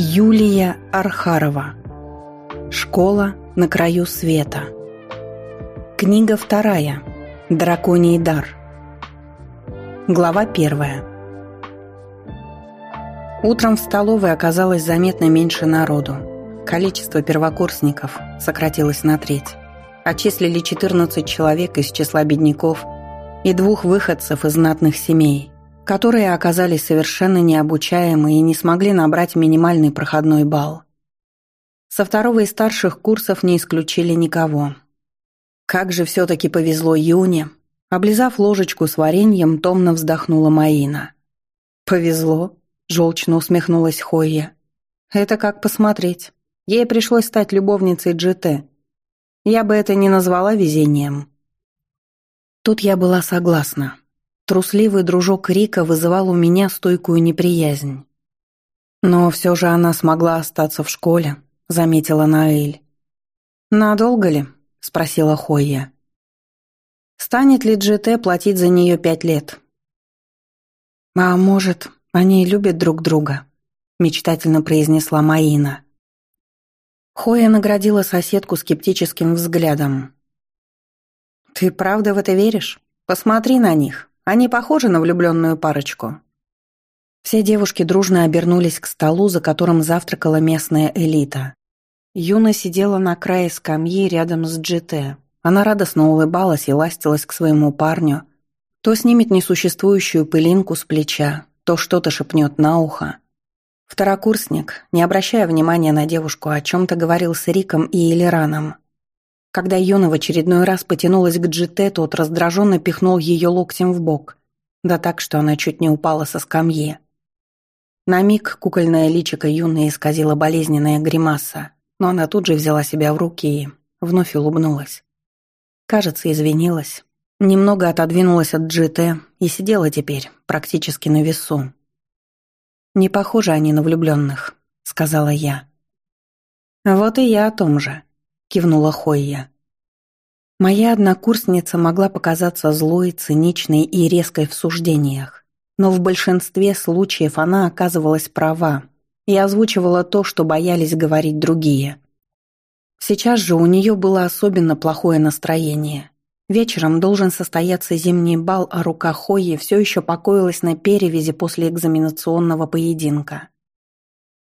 Юлия Архарова. Школа на краю света. Книга вторая. Драконий дар. Глава первая. Утром в столовой оказалось заметно меньше народу. Количество первокурсников сократилось на треть. Отчислили 14 человек из числа бедняков и двух выходцев из знатных семей – которые оказались совершенно необучаемы и не смогли набрать минимальный проходной балл. Со второго и старших курсов не исключили никого. Как же все-таки повезло Юне. Облизав ложечку с вареньем, томно вздохнула Маина. «Повезло», — желчно усмехнулась Хойя. «Это как посмотреть. Ей пришлось стать любовницей GT. Я бы это не назвала везением». Тут я была согласна. Трусливый дружок Рика вызывал у меня стойкую неприязнь. «Но все же она смогла остаться в школе», — заметила Наэль. «Надолго ли?» — спросила Хойя. «Станет ли GT платить за нее пять лет?» «А может, они любят друг друга?» — мечтательно произнесла Маина. Хоя наградила соседку скептическим взглядом. «Ты правда в это веришь? Посмотри на них. Они похожи на влюбленную парочку». Все девушки дружно обернулись к столу, за которым завтракала местная элита. Юна сидела на крае скамьи рядом с GT. Она радостно улыбалась и ластилась к своему парню. То снимет несуществующую пылинку с плеча, то что-то шепнет на ухо. Второкурсник, не обращая внимания на девушку, о чем-то говорил с Риком и Элираном. Когда Юна в очередной раз потянулась к Джите, тот раздраженно пихнул ее локтем в бок, да так, что она чуть не упала со скамьи. На миг кукольное личико Юны исказила болезненная гримаса, но она тут же взяла себя в руки и вновь улыбнулась. Кажется, извинилась. Немного отодвинулась от Джите и сидела теперь, практически на весу. «Не похожи они на влюбленных», — сказала я. «Вот и я о том же», кивнула Хойя. Моя однокурсница могла показаться злой, циничной и резкой в суждениях, но в большинстве случаев она оказывалась права и озвучивала то, что боялись говорить другие. Сейчас же у нее было особенно плохое настроение. Вечером должен состояться зимний бал, а рука Хойи все еще покоилась на перевязи после экзаменационного поединка.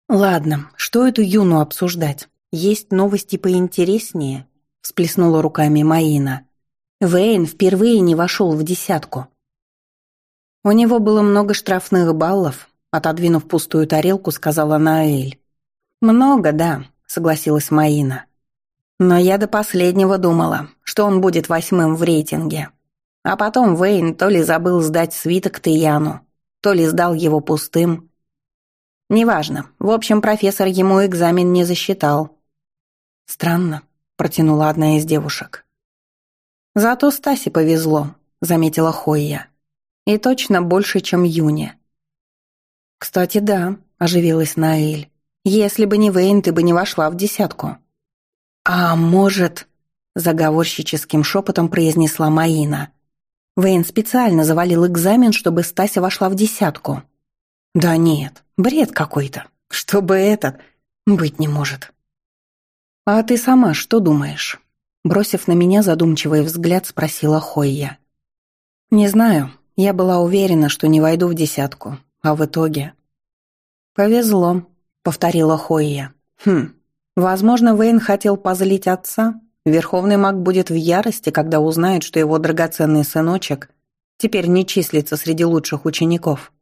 Ладно, что эту Юну обсуждать? «Есть новости поинтереснее», — всплеснула руками Маина. Вейн впервые не вошел в десятку. У него было много штрафных баллов, отодвинув пустую тарелку, сказала Наэль. «Много, да», — согласилась Маина. «Но я до последнего думала, что он будет восьмым в рейтинге. А потом Вейн то ли забыл сдать свиток Тияну, то ли сдал его пустым. Неважно, в общем, профессор ему экзамен не засчитал. «Странно», — протянула одна из девушек. «Зато Стасе повезло», — заметила Хойя. «И точно больше, чем Юне». «Кстати, да», — оживилась Наэль. «Если бы не Вейн, ты бы не вошла в десятку». «А может...» — заговорщическим шепотом произнесла Маина. Вейн специально завалил экзамен, чтобы Стася вошла в десятку. «Да нет, бред какой-то. Чтобы этот... быть не может». «А ты сама что думаешь?» Бросив на меня задумчивый взгляд, спросила Хойя. «Не знаю. Я была уверена, что не войду в десятку. А в итоге...» «Повезло», — повторила Хойя. «Хм, возможно, Вейн хотел позлить отца. Верховный маг будет в ярости, когда узнает, что его драгоценный сыночек теперь не числится среди лучших учеников».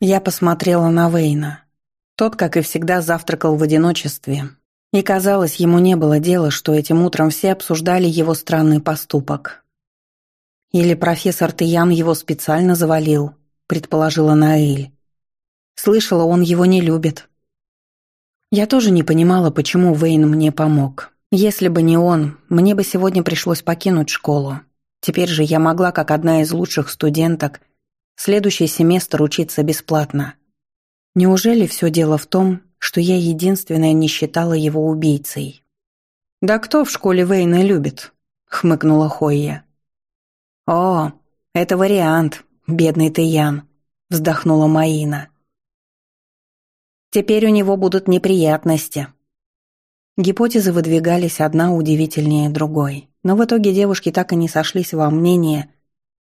Я посмотрела на Вейна. Тот, как и всегда, завтракал в одиночестве, и казалось, ему не было дела, что этим утром все обсуждали его странный поступок. Или профессор Тиян его специально завалил, предположила Наэль. Слышала, он его не любит. Я тоже не понимала, почему Вейн мне помог. Если бы не он, мне бы сегодня пришлось покинуть школу. Теперь же я могла, как одна из лучших студенток, следующий семестр учиться бесплатно. Неужели все дело в том, что я единственная не считала его убийцей. «Да кто в школе Вейна любит?» — хмыкнула Хойя. «О, это вариант, бедный ты Ян», — вздохнула Маина. Теперь у него будут неприятности. Гипотезы выдвигались одна удивительнее другой, но в итоге девушки так и не сошлись во мнении,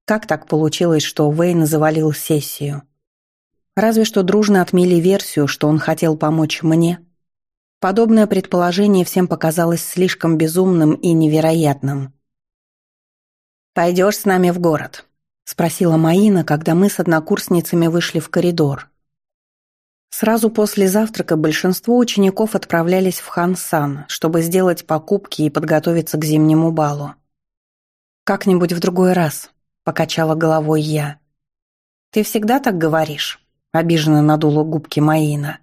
как так получилось, что Уэйн завалил сессию. Разве что дружно отмели версию, что он хотел помочь мне. Подобное предположение всем показалось слишком безумным и невероятным. «Пойдешь с нами в город?» — спросила Маина, когда мы с однокурсницами вышли в коридор. Сразу после завтрака большинство учеников отправлялись в Хансан, чтобы сделать покупки и подготовиться к зимнему балу. «Как-нибудь в другой раз», — покачала головой я. «Ты всегда так говоришь?» — обиженно надула губки Маина.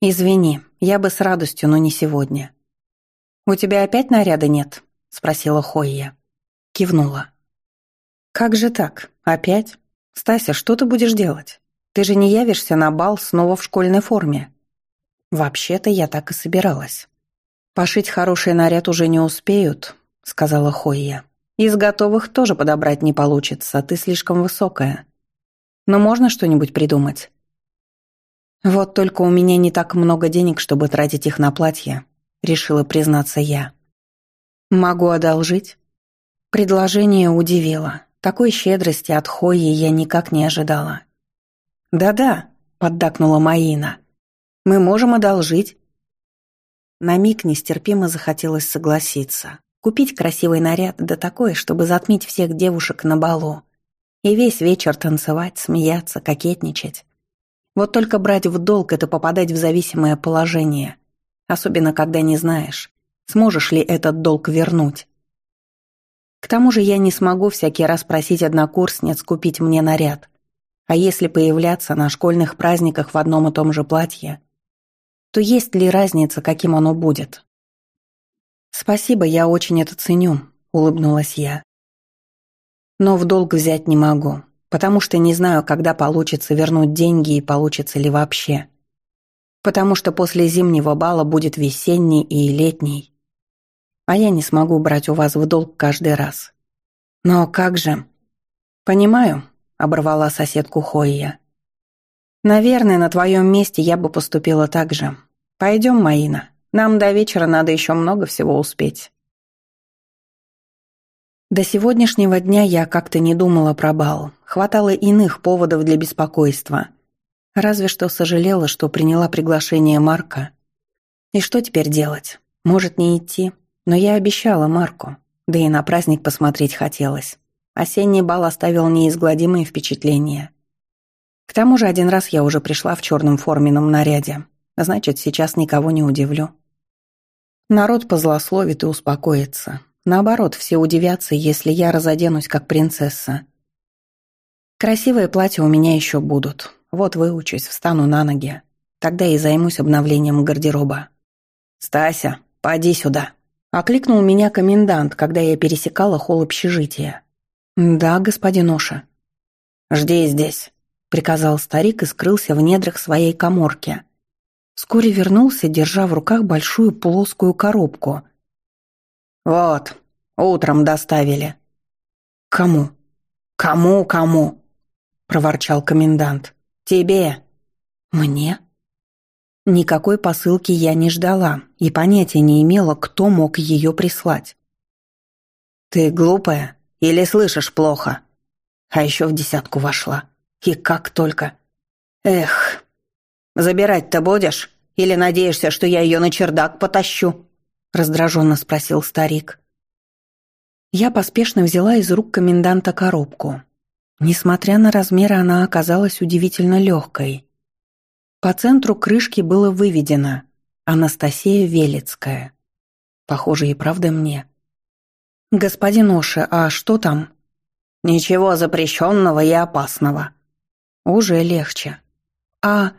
«Извини, я бы с радостью, но не сегодня». «У тебя опять наряда нет?» — спросила Хойя. Кивнула. «Как же так? Опять? Стася, что ты будешь делать? Ты же не явишься на бал снова в школьной форме?» «Вообще-то я так и собиралась». «Пошить хороший наряд уже не успеют», — сказала Хойя. «Из готовых тоже подобрать не получится, ты слишком высокая». Но можно что-нибудь придумать? Вот только у меня не так много денег, чтобы тратить их на платье, решила признаться я. Могу одолжить? Предложение удивило. Такой щедрости от Хои я никак не ожидала. «Да-да», — поддакнула Маина. «Мы можем одолжить». На миг нестерпимо захотелось согласиться. Купить красивый наряд, да такое, чтобы затмить всех девушек на балу. И весь вечер танцевать, смеяться, кокетничать. Вот только брать в долг – это попадать в зависимое положение. Особенно, когда не знаешь, сможешь ли этот долг вернуть. К тому же я не смогу всякий раз просить однокурсниц купить мне наряд. А если появляться на школьных праздниках в одном и том же платье, то есть ли разница, каким оно будет? «Спасибо, я очень это ценю», — улыбнулась я. Но в долг взять не могу, потому что не знаю, когда получится вернуть деньги и получится ли вообще. Потому что после зимнего бала будет весенний и летний. А я не смогу брать у вас в долг каждый раз. Но как же? Понимаю, оборвала соседку Хойя. Наверное, на твоем месте я бы поступила так же. Пойдем, Маина. Нам до вечера надо еще много всего успеть. До сегодняшнего дня я как-то не думала про бал. Хватало иных поводов для беспокойства. Разве что сожалела, что приняла приглашение Марка. И что теперь делать? Может, не идти? Но я обещала Марку. Да и на праздник посмотреть хотелось. Осенний бал оставил неизгладимые впечатления. К тому же один раз я уже пришла в черном форменном наряде. Значит, сейчас никого не удивлю. Народ позлословит и успокоится. Наоборот, все удивятся, если я разоденусь как принцесса. Красивые платья у меня еще будут. Вот выучусь, встану на ноги. Тогда и займусь обновлением гардероба. «Стася, поди сюда!» Окликнул меня комендант, когда я пересекала холл общежития. «Да, господин Оша». «Жди здесь», — приказал старик и скрылся в недрах своей коморки. Вскоре вернулся, держа в руках большую плоскую коробку — «Вот, утром доставили». «Кому? Кому, кому?» – проворчал комендант. «Тебе». «Мне?» Никакой посылки я не ждала и понятия не имела, кто мог ее прислать. «Ты глупая или слышишь плохо?» А еще в десятку вошла. И как только. «Эх, забирать-то будешь? Или надеешься, что я ее на чердак потащу?» Раздраженно спросил старик. Я поспешно взяла из рук коменданта коробку. Несмотря на размеры, она оказалась удивительно легкой. По центру крышки было выведено «Анастасия Велицкая». Похоже, и правда мне. «Господин Оша, а что там?» «Ничего запрещенного и опасного». «Уже легче». «А...»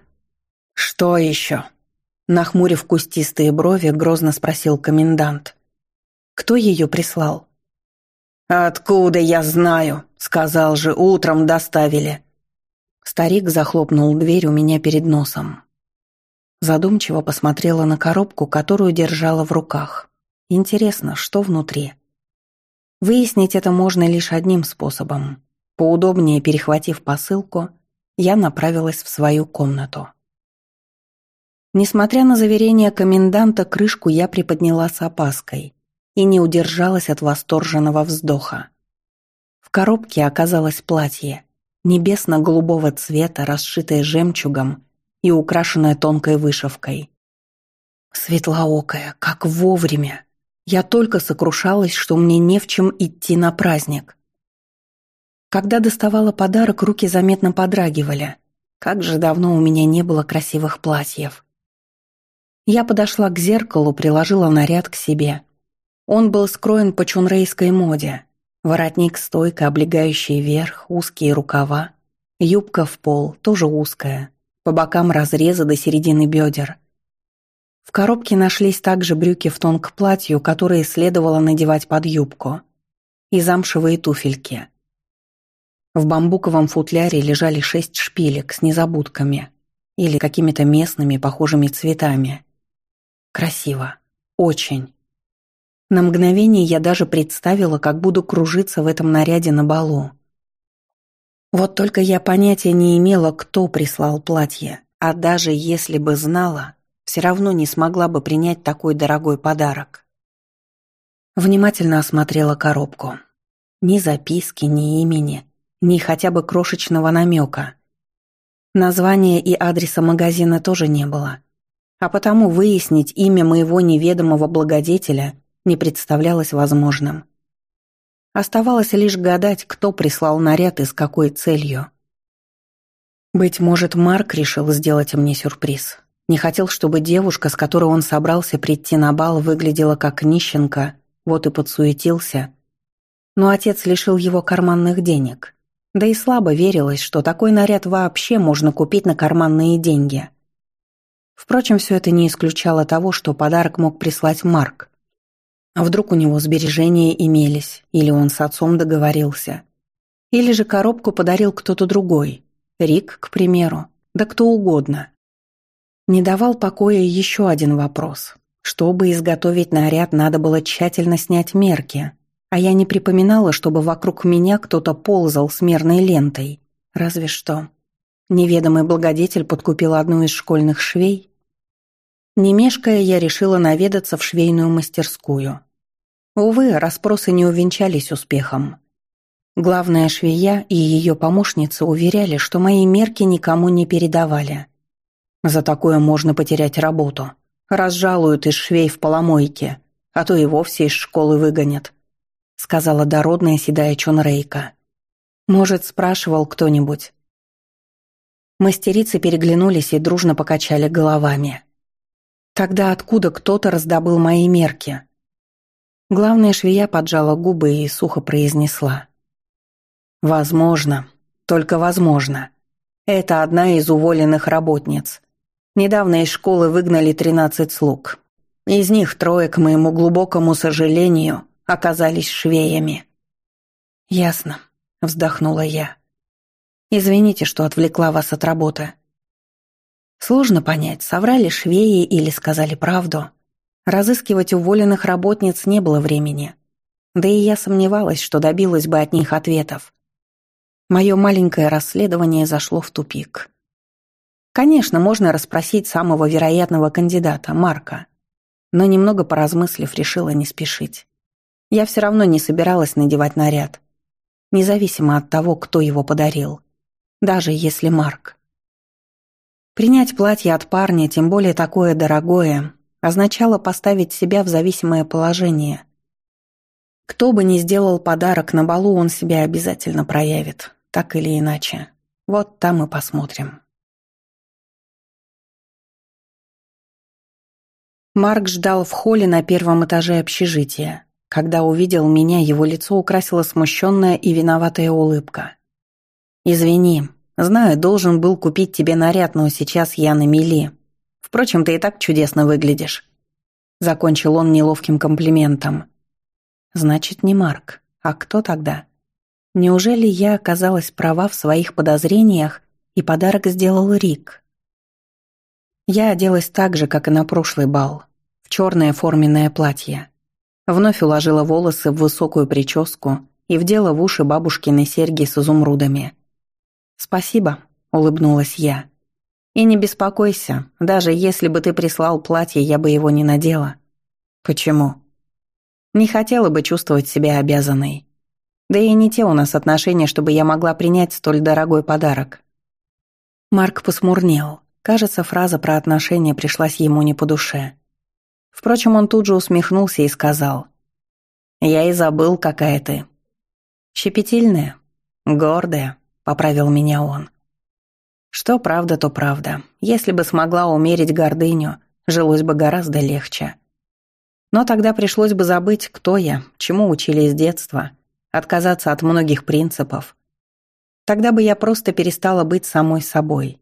«Что еще?» Нахмурив кустистые брови, грозно спросил комендант. «Кто ее прислал?» «Откуда я знаю?» — сказал же, утром доставили. Старик захлопнул дверь у меня перед носом. Задумчиво посмотрела на коробку, которую держала в руках. Интересно, что внутри? Выяснить это можно лишь одним способом. Поудобнее перехватив посылку, я направилась в свою комнату. Несмотря на заверение коменданта, крышку я приподняла с опаской и не удержалась от восторженного вздоха. В коробке оказалось платье, небесно-голубого цвета, расшитое жемчугом и украшенное тонкой вышивкой. Светлоокая, как вовремя. Я только сокрушалась, что мне не в чем идти на праздник. Когда доставала подарок, руки заметно подрагивали. Как же давно у меня не было красивых платьев. Я подошла к зеркалу, приложила наряд к себе. Он был скроен по чунрейской моде. Воротник стойко, облегающий верх, узкие рукава. Юбка в пол, тоже узкая. По бокам разреза до середины бедер. В коробке нашлись также брюки в тон к платью, которые следовало надевать под юбку. И замшевые туфельки. В бамбуковом футляре лежали шесть шпилек с незабудками или какими-то местными похожими цветами. Красиво. Очень. На мгновение я даже представила, как буду кружиться в этом наряде на балу. Вот только я понятия не имела, кто прислал платье, а даже если бы знала, все равно не смогла бы принять такой дорогой подарок. Внимательно осмотрела коробку. Ни записки, ни имени, ни хотя бы крошечного намека. Названия и адреса магазина тоже не было а потому выяснить имя моего неведомого благодетеля не представлялось возможным. Оставалось лишь гадать, кто прислал наряд и с какой целью. Быть может, Марк решил сделать мне сюрприз. Не хотел, чтобы девушка, с которой он собрался прийти на бал, выглядела как нищенка, вот и подсуетился. Но отец лишил его карманных денег. Да и слабо верилось, что такой наряд вообще можно купить на карманные деньги – Впрочем, все это не исключало того, что подарок мог прислать Марк. А вдруг у него сбережения имелись, или он с отцом договорился. Или же коробку подарил кто-то другой. Рик, к примеру, да кто угодно. Не давал покоя еще один вопрос. Чтобы изготовить наряд, надо было тщательно снять мерки, а я не припоминала, чтобы вокруг меня кто-то ползал с мерной лентой. Разве что. Неведомый благодетель подкупил одну из школьных швей. Не мешкая, я решила наведаться в швейную мастерскую. Увы, расспросы не увенчались успехом. Главная швея и ее помощница уверяли, что мои мерки никому не передавали. За такое можно потерять работу. Разжалуют из швей в поломойке, а то и вовсе из школы выгонят, сказала дородная седая Чонрейка. Может, спрашивал кто-нибудь, Мастерицы переглянулись и дружно покачали головами. Тогда откуда кто-то раздобыл мои мерки? Главная швея поджала губы и сухо произнесла. «Возможно, только возможно. Это одна из уволенных работниц. Недавно из школы выгнали тринадцать слуг. Из них трое, к моему глубокому сожалению, оказались швеями». «Ясно», — вздохнула я. Извините, что отвлекла вас от работы. Сложно понять, соврали швеи или сказали правду. Разыскивать уволенных работниц не было времени. Да и я сомневалась, что добилась бы от них ответов. Мое маленькое расследование зашло в тупик. Конечно, можно расспросить самого вероятного кандидата, Марка. Но немного поразмыслив, решила не спешить. Я все равно не собиралась надевать наряд. Независимо от того, кто его подарил даже если Марк. Принять платье от парня, тем более такое дорогое, означало поставить себя в зависимое положение. Кто бы ни сделал подарок на балу, он себя обязательно проявит, так или иначе. Вот там и посмотрим. Марк ждал в холле на первом этаже общежития. Когда увидел меня, его лицо украсила смущенная и виноватая улыбка. «Извини. Знаю, должен был купить тебе наряд, но сейчас я на мели. Впрочем, ты и так чудесно выглядишь». Закончил он неловким комплиментом. «Значит, не Марк. А кто тогда? Неужели я оказалась права в своих подозрениях, и подарок сделал Рик?» Я оделась так же, как и на прошлый бал, в черное форменное платье. Вновь уложила волосы в высокую прическу и вдела в уши бабушкины серьги с изумрудами – «Спасибо», — улыбнулась я. И не беспокойся, даже если бы ты прислал платье, я бы его не надела. Почему? Не хотела бы чувствовать себя обязанной. Да и не те у нас отношения, чтобы я могла принять столь дорогой подарок. Марк посмурнел. Кажется, фраза про отношения пришлась ему не по душе. Впрочем, он тут же усмехнулся и сказал. «Я и забыл, какая ты». «Щепетильная, гордая», — поправил меня он. Что правда, то правда. Если бы смогла умерить гордыню, жилось бы гораздо легче. Но тогда пришлось бы забыть, кто я, чему учили с детства, отказаться от многих принципов. Тогда бы я просто перестала быть самой собой.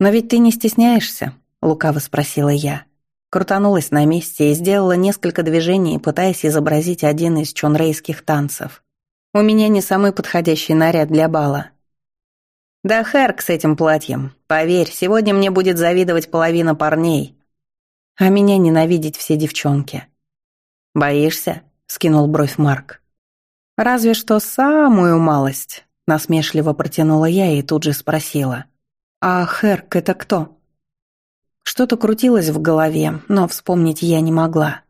«Но ведь ты не стесняешься?» — лукаво спросила я. Крутанулась на месте и сделала несколько движений, пытаясь изобразить один из чонрейских танцев. «У меня не самый подходящий наряд для бала». «Да Хэрк с этим платьем. Поверь, сегодня мне будет завидовать половина парней, а меня ненавидеть все девчонки». «Боишься?» — скинул бровь Марк. «Разве что самую малость», — насмешливо протянула я и тут же спросила. «А Хэрк это кто?» Что-то крутилось в голове, но вспомнить я не могла.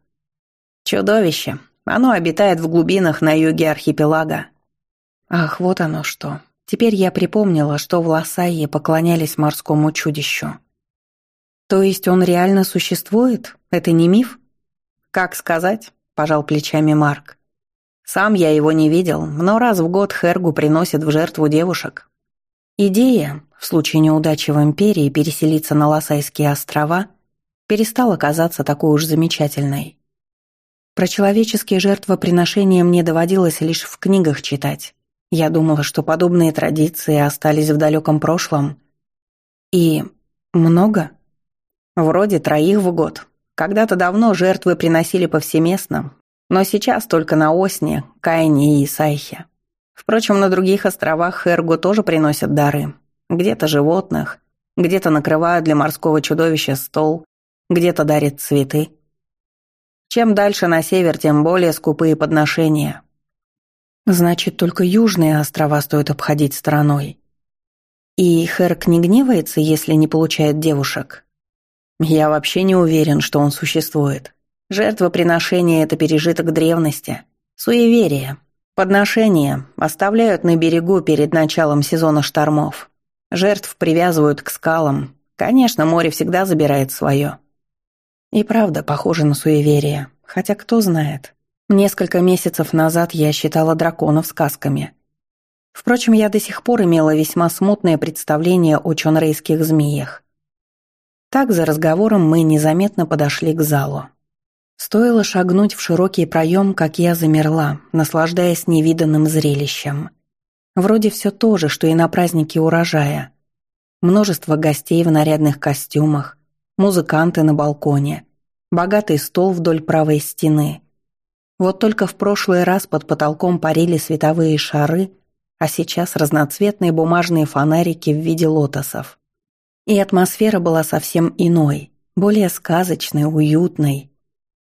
«Чудовище. Оно обитает в глубинах на юге архипелага». Ах, вот оно что. Теперь я припомнила, что в Лосайе поклонялись морскому чудищу. То есть он реально существует? Это не миф? Как сказать? Пожал плечами Марк. Сам я его не видел, но раз в год Хергу приносят в жертву девушек. Идея, в случае неудачи в Империи переселиться на Лосайские острова, перестала казаться такой уж замечательной. Про человеческие жертвоприношения мне доводилось лишь в книгах читать. Я думала, что подобные традиции остались в далеком прошлом. И много? Вроде троих в год. Когда-то давно жертвы приносили повсеместно, но сейчас только на Осне, Кайне и Исайхе. Впрочем, на других островах Хергу тоже приносят дары. Где-то животных, где-то накрывают для морского чудовища стол, где-то дарят цветы. Чем дальше на север, тем более скупые подношения. Значит, только южные острова стоит обходить стороной. И Херк не гневается, если не получает девушек? Я вообще не уверен, что он существует. Жертвоприношение – это пережиток древности. Суеверие. Подношения оставляют на берегу перед началом сезона штормов. Жертв привязывают к скалам. Конечно, море всегда забирает свое. И правда, похоже на суеверие. Хотя кто знает. Несколько месяцев назад я считала драконов сказками. Впрочем, я до сих пор имела весьма смутное представление о чонрейских змеях. Так за разговором мы незаметно подошли к залу. Стоило шагнуть в широкий проем, как я замерла, наслаждаясь невиданным зрелищем – Вроде все то же, что и на празднике урожая. Множество гостей в нарядных костюмах, музыканты на балконе, богатый стол вдоль правой стены. Вот только в прошлый раз под потолком парили световые шары, а сейчас разноцветные бумажные фонарики в виде лотосов. И атмосфера была совсем иной, более сказочной, уютной.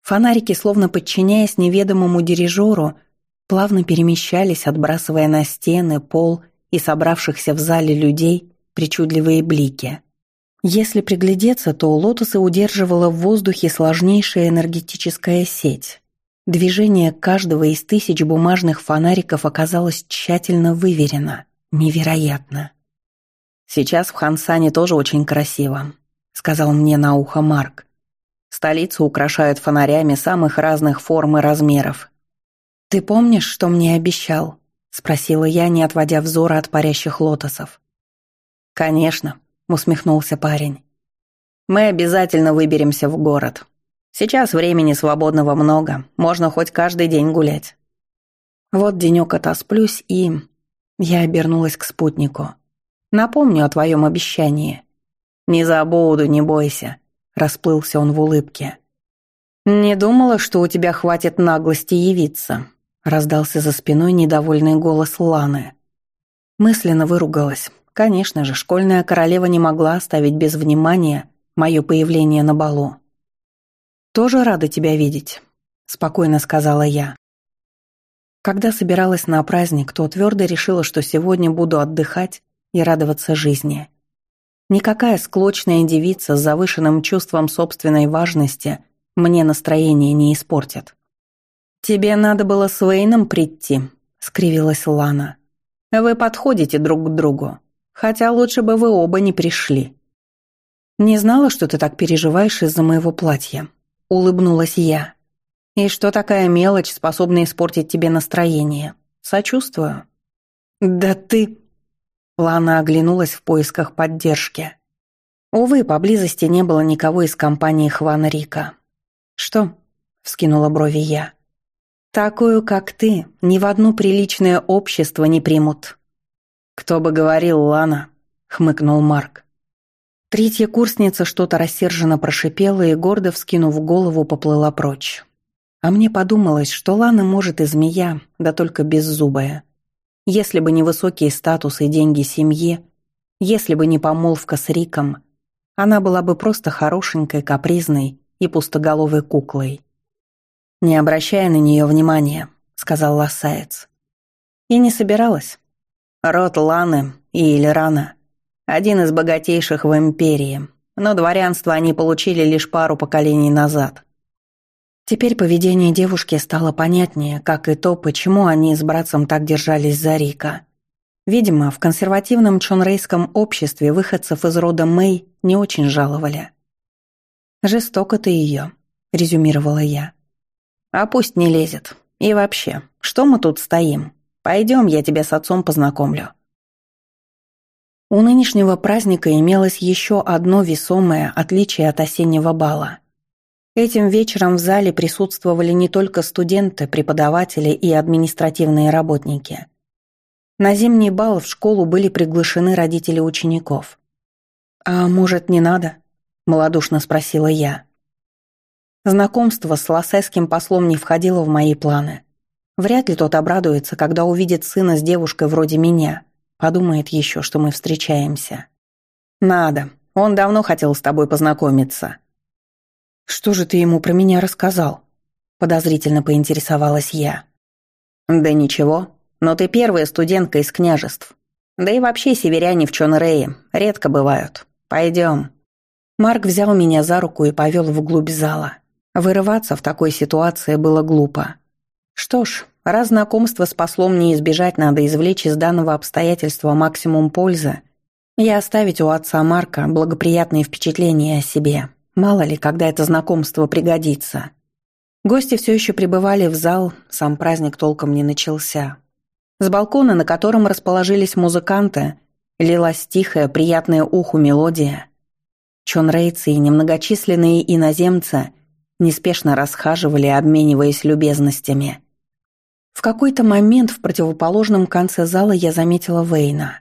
Фонарики, словно подчиняясь неведомому дирижеру, плавно перемещались, отбрасывая на стены, пол и собравшихся в зале людей причудливые блики. Если приглядеться, то лотосы удерживала в воздухе сложнейшая энергетическая сеть. Движение каждого из тысяч бумажных фонариков оказалось тщательно выверено. Невероятно. «Сейчас в Хансане тоже очень красиво», — сказал мне на ухо Марк. «Столицу украшают фонарями самых разных форм и размеров, «Ты помнишь, что мне обещал?» — спросила я, не отводя взора от парящих лотосов. «Конечно», — усмехнулся парень. «Мы обязательно выберемся в город. Сейчас времени свободного много, можно хоть каждый день гулять». Вот денек отосплюсь и... Я обернулась к спутнику. «Напомню о твоем обещании». «Не забуду, не бойся», — расплылся он в улыбке. «Не думала, что у тебя хватит наглости явиться», Раздался за спиной недовольный голос Ланы. Мысленно выругалась. Конечно же, школьная королева не могла оставить без внимания мое появление на балу. «Тоже рада тебя видеть», — спокойно сказала я. Когда собиралась на праздник, то твердо решила, что сегодня буду отдыхать и радоваться жизни. Никакая склочная девица с завышенным чувством собственной важности мне настроение не испортит. «Тебе надо было с Вейном прийти», — скривилась Лана. «Вы подходите друг к другу, хотя лучше бы вы оба не пришли». «Не знала, что ты так переживаешь из-за моего платья», — улыбнулась я. «И что такая мелочь способна испортить тебе настроение? Сочувствую». «Да ты...» Лана оглянулась в поисках поддержки. Увы, поблизости не было никого из компании Хвана Рика. «Что?» — вскинула брови я. «Такую, как ты, ни в одно приличное общество не примут». «Кто бы говорил, Лана?» — хмыкнул Марк. Третья курсница что-то рассерженно прошипела и, гордо вскинув голову, поплыла прочь. А мне подумалось, что Лана может и змея, да только беззубая. Если бы не высокие статусы и деньги семьи, если бы не помолвка с Риком, она была бы просто хорошенькой, капризной и пустоголовой куклой. «Не обращая на нее внимания», — сказал Лассаец. И не собиралась. Род Ланы и Иллирана — один из богатейших в империи, но дворянство они получили лишь пару поколений назад. Теперь поведение девушки стало понятнее, как и то, почему они с братцем так держались за Рика. Видимо, в консервативном чонрейском обществе выходцев из рода Мэй не очень жаловали. «Жестоко ты ее», — резюмировала я. «А пусть не лезет. И вообще, что мы тут стоим? Пойдем, я тебя с отцом познакомлю». У нынешнего праздника имелось еще одно весомое отличие от осеннего бала — Этим вечером в зале присутствовали не только студенты, преподаватели и административные работники. На зимний бал в школу были приглашены родители учеников. «А может, не надо?» – малодушно спросила я. Знакомство с лассайским послом не входило в мои планы. Вряд ли тот обрадуется, когда увидит сына с девушкой вроде меня. Подумает еще, что мы встречаемся. «Надо. Он давно хотел с тобой познакомиться», «Что же ты ему про меня рассказал?» Подозрительно поинтересовалась я. «Да ничего, но ты первая студентка из княжеств. Да и вообще северяне в Чонрее редко бывают. Пойдем». Марк взял меня за руку и повел вглубь зала. Вырываться в такой ситуации было глупо. Что ж, раз знакомство с послом не избежать, надо извлечь из данного обстоятельства максимум пользы и оставить у отца Марка благоприятные впечатления о себе. Мало ли, когда это знакомство пригодится. Гости все еще пребывали в зал, сам праздник толком не начался. С балкона, на котором расположились музыканты, лилась тихая, приятная уху мелодия. Чонрейцы и немногочисленные иноземцы неспешно расхаживали, обмениваясь любезностями. В какой-то момент в противоположном конце зала я заметила Вейна.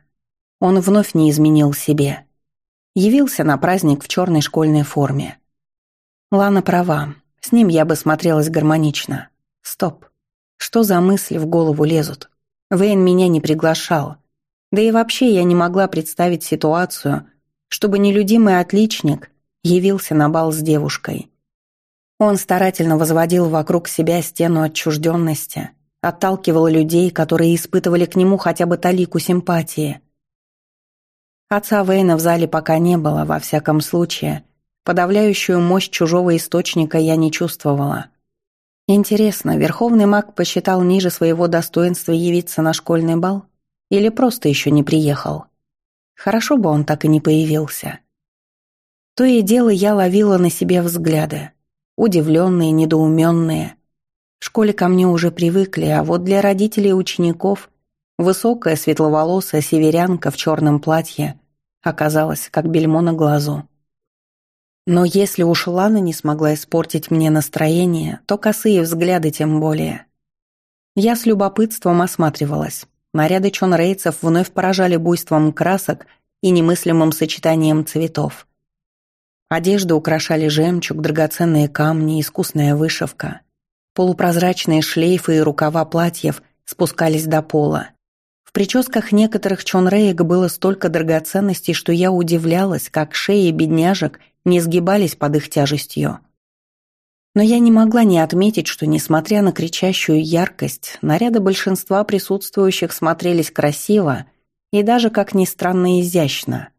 Он вновь не изменил себе. Явился на праздник в черной школьной форме. Лана права, с ним я бы смотрелась гармонично. Стоп. Что за мысли в голову лезут? Вейн меня не приглашал. Да и вообще я не могла представить ситуацию, чтобы нелюдимый отличник явился на бал с девушкой. Он старательно возводил вокруг себя стену отчужденности, отталкивал людей, которые испытывали к нему хотя бы талику симпатии – Отца Вейна в зале пока не было, во всяком случае. Подавляющую мощь чужого источника я не чувствовала. Интересно, верховный маг посчитал ниже своего достоинства явиться на школьный бал? Или просто еще не приехал? Хорошо бы он так и не появился. То и дело я ловила на себе взгляды. Удивленные, недоуменные. В школе ко мне уже привыкли, а вот для родителей и учеников высокая светловолосая северянка в черном платье оказалась как бельмо на глазу. Но если уж Лана не смогла испортить мне настроение, то косые взгляды тем более. Я с любопытством осматривалась. Наряды чонрейцев вновь поражали буйством красок и немыслимым сочетанием цветов. Одежду украшали жемчуг, драгоценные камни, искусная вышивка. Полупрозрачные шлейфы и рукава платьев спускались до пола. В прическах некоторых чонреек было столько драгоценностей, что я удивлялась, как шеи бедняжек не сгибались под их тяжестью. Но я не могла не отметить, что, несмотря на кричащую яркость, наряды большинства присутствующих смотрелись красиво и даже, как ни странно, изящно.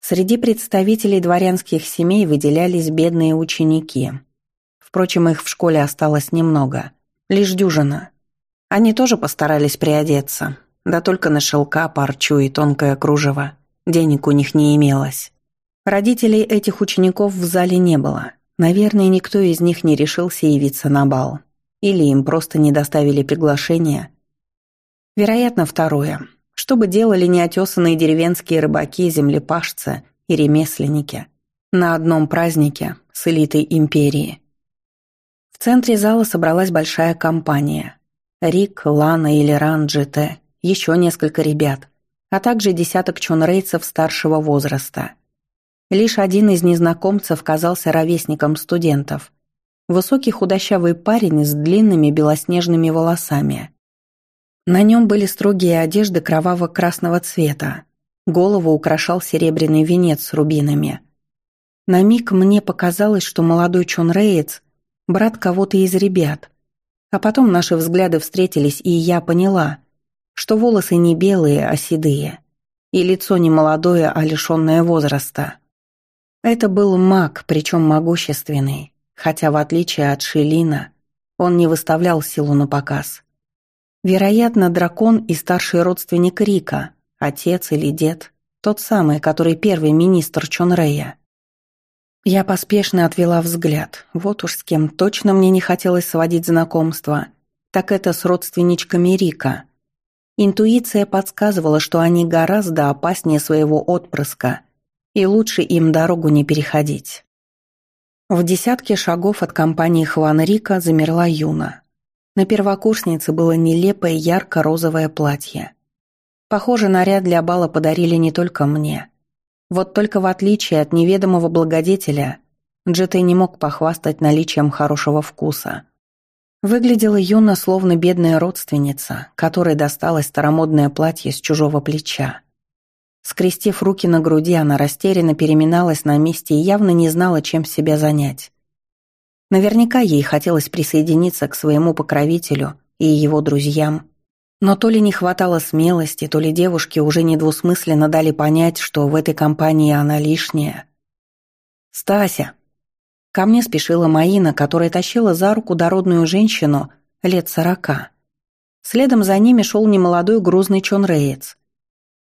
Среди представителей дворянских семей выделялись бедные ученики. Впрочем, их в школе осталось немного. Лишь дюжина. Они тоже постарались приодеться. Да только на шелка, парчу и тонкое кружево. Денег у них не имелось. Родителей этих учеников в зале не было. Наверное, никто из них не решился явиться на бал. Или им просто не доставили приглашения. Вероятно, второе. Что бы делали неотесанные деревенские рыбаки, землепашцы и ремесленники на одном празднике с элитой империи. Центре зала собралась большая компания. Рик, Лана, Илеран, ЖТ, еще несколько ребят, а также десяток чонрейцев старшего возраста – Лишь один из незнакомцев казался ровесником студентов. Высокий худощавый парень с длинными белоснежными волосами. На нем были строгие одежды кроваво-красного цвета. Голову украшал серебряный венец с рубинами. На миг мне показалось, что молодой Чон Рейц – брат кого-то из ребят. А потом наши взгляды встретились, и я поняла, что волосы не белые, а седые. И лицо не молодое, а лишенное возраста. Это был маг, причем могущественный, хотя в отличие от Шелина, он не выставлял силу на показ. Вероятно, дракон и старший родственник Рика, отец или дед, тот самый, который первый министр Чонрея. Я поспешно отвела взгляд. Вот уж с кем точно мне не хотелось сводить знакомство, так это с родственничками Рика. Интуиция подсказывала, что они гораздо опаснее своего отпрыска – и лучше им дорогу не переходить. В десятке шагов от компании Хван Рика замерла Юна. На первокурснице было нелепое ярко-розовое платье. Похоже, наряд для бала подарили не только мне. Вот только в отличие от неведомого благодетеля, Джетай не мог похвастать наличием хорошего вкуса. Выглядела Юна словно бедная родственница, которой досталось старомодное платье с чужого плеча. Скрестив руки на груди, она растерянно переминалась на месте и явно не знала, чем себя занять. Наверняка ей хотелось присоединиться к своему покровителю и его друзьям. Но то ли не хватало смелости, то ли девушки уже недвусмысленно дали понять, что в этой компании она лишняя. «Стася!» Ко мне спешила Маина, которая тащила за руку дородную женщину лет сорока. Следом за ними шел немолодой грузный чонреец –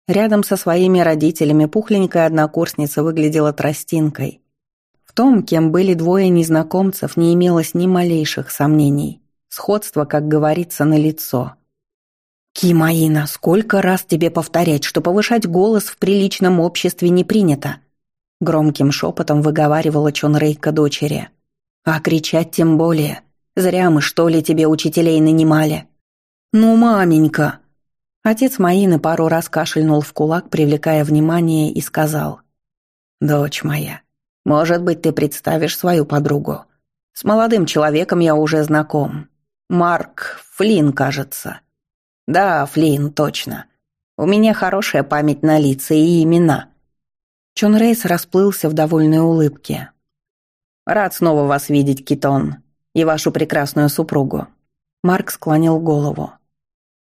Рядом со своими родителями пухленькая однокурсница выглядела тростинкой. В том, кем были двое незнакомцев, не имелось ни малейших сомнений. Сходство, как говорится, на лицо. «Кимаина, сколько раз тебе повторять, что повышать голос в приличном обществе не принято?» Громким шепотом выговаривала Чон Рейка дочери. «А кричать тем более. Зря мы, что ли, тебе учителей нанимали?» «Ну, маменька!» Отец Маины пару раз кашельнул в кулак, привлекая внимание, и сказал. «Дочь моя, может быть, ты представишь свою подругу. С молодым человеком я уже знаком. Марк Флин, кажется». «Да, Флин, точно. У меня хорошая память на лица и имена». Чон Рейс расплылся в довольной улыбке. «Рад снова вас видеть, Китон, и вашу прекрасную супругу». Марк склонил голову.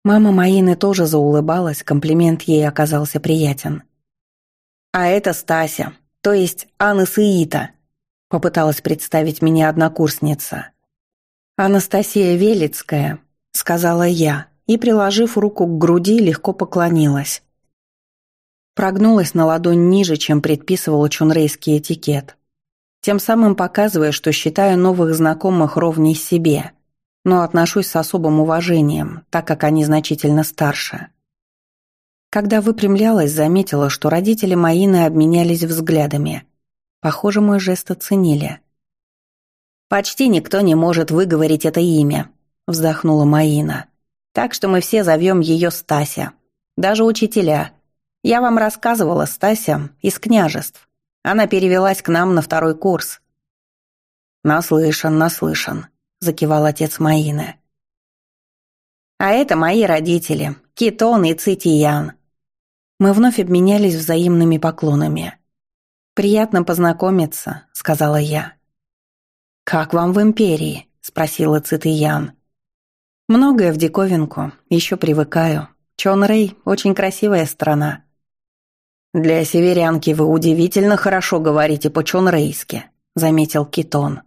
Мама Маины тоже заулыбалась, комплимент ей оказался приятен. «А это Стася, то есть Анна Саита», — попыталась представить меня однокурсница. «Анастасия Велицкая», — сказала я, и, приложив руку к груди, легко поклонилась. Прогнулась на ладонь ниже, чем предписывал чунрейский этикет, тем самым показывая, что считаю новых знакомых ровней себе — но отношусь с особым уважением, так как они значительно старше. Когда выпрямлялась, заметила, что родители Маины обменялись взглядами. Похоже, мой жест оценили. «Почти никто не может выговорить это имя», — вздохнула Маина. «Так что мы все зовем ее Стася. Даже учителя. Я вам рассказывала, Стася из княжеств. Она перевелась к нам на второй курс». «Наслышан, наслышан», закивал отец Маины. А это мои родители, Китон и Цитиян. Мы вновь обменялись взаимными поклонами. «Приятно познакомиться», — сказала я. «Как вам в империи?» — спросила Цитиян. «Многое в диковинку, еще привыкаю. Чон Рэй — очень красивая страна». «Для северянки вы удивительно хорошо говорите по-чонрейски», — заметил Китон.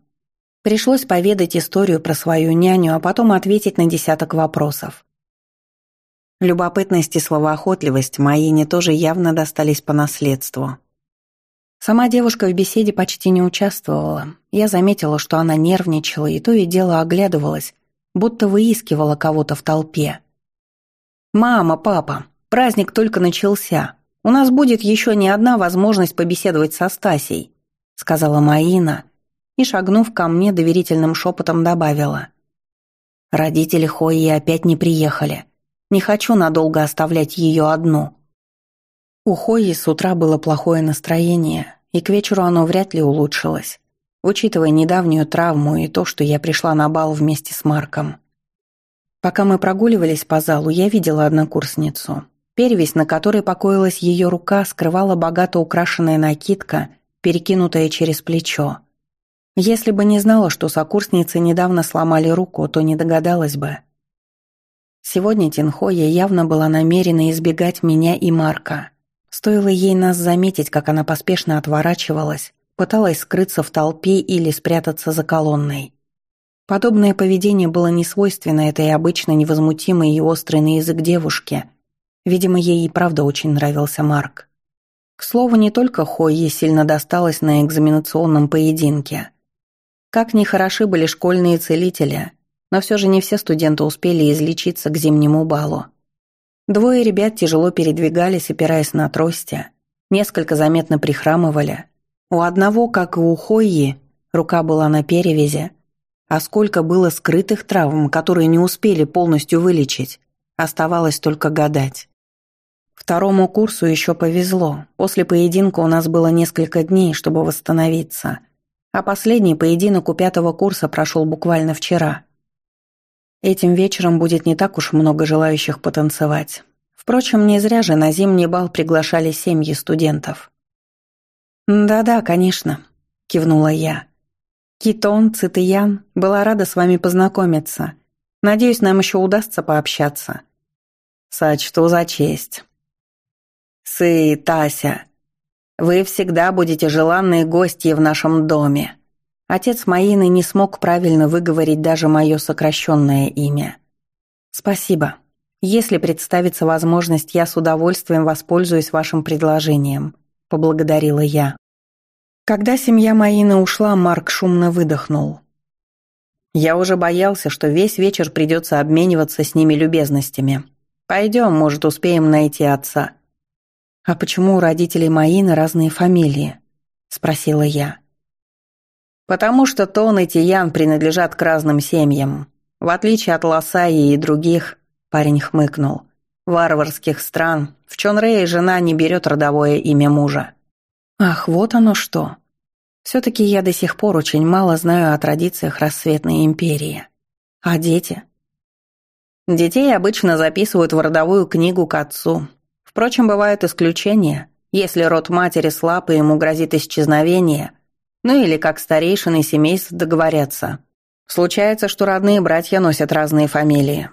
Пришлось поведать историю про свою няню, а потом ответить на десяток вопросов. Любопытность и словоохотливость Маине тоже явно достались по наследству. Сама девушка в беседе почти не участвовала. Я заметила, что она нервничала и то и дело оглядывалась, будто выискивала кого-то в толпе. «Мама, папа, праздник только начался. У нас будет еще не одна возможность побеседовать со Стасей», сказала Маина и, шагнув ко мне, доверительным шепотом добавила. «Родители Хои опять не приехали. Не хочу надолго оставлять ее одну». У Хои с утра было плохое настроение, и к вечеру оно вряд ли улучшилось, учитывая недавнюю травму и то, что я пришла на бал вместе с Марком. Пока мы прогуливались по залу, я видела однокурсницу. Перевесь, на которой покоилась ее рука, скрывала богато украшенная накидка, перекинутая через плечо. Если бы не знала, что сокурсницы недавно сломали руку, то не догадалась бы. Сегодня Тинхоя явно была намерена избегать меня и Марка. Стоило ей нас заметить, как она поспешно отворачивалась, пыталась скрыться в толпе или спрятаться за колонной. Подобное поведение было несвойственно этой обычно невозмутимой и острой на язык девушке. Видимо, ей и правда очень нравился Марк. К слову, не только Хойе сильно досталось на экзаменационном поединке. Как ни хороши были школьные целители, но все же не все студенты успели излечиться к зимнему балу. Двое ребят тяжело передвигались, опираясь на трости, несколько заметно прихрамывали. У одного, как и у Хойи, рука была на перевязи, а сколько было скрытых травм, которые не успели полностью вылечить, оставалось только гадать. Второму курсу еще повезло. После поединка у нас было несколько дней, чтобы восстановиться. А последний поединок у пятого курса прошел буквально вчера. Этим вечером будет не так уж много желающих потанцевать. Впрочем, не зря же на зимний бал приглашали семьи студентов. «Да-да, конечно», — кивнула я. Китон, Цитыян, была рада с вами познакомиться. Надеюсь, нам еще удастся пообщаться. Сочту за честь. Сы, Тася, вы всегда будете желанные гости в нашем доме. Отец Маины не смог правильно выговорить даже мое сокращенное имя. Спасибо. Если представится возможность, я с удовольствием воспользуюсь вашим предложением, поблагодарила я. Когда семья Маины ушла, Марк шумно выдохнул. Я уже боялся, что весь вечер придется обмениваться с ними любезностями. Пойдем, может, успеем найти отца. А почему у родителей Маины разные фамилии? Спросила я. Потому что Тон и Тиян принадлежат к разным семьям. В отличие от Лосаи и других, парень хмыкнул, варварских стран, в Чонрее жена не берет родовое имя мужа. Ах, вот оно что. Все-таки я до сих пор очень мало знаю о традициях рассветной империи. А дети? Детей обычно записывают в родовую книгу к отцу. Впрочем, бывают исключения, если род матери слаб и ему грозит исчезновение, ну или как старейшины семейств договорятся. Случается, что родные братья носят разные фамилии.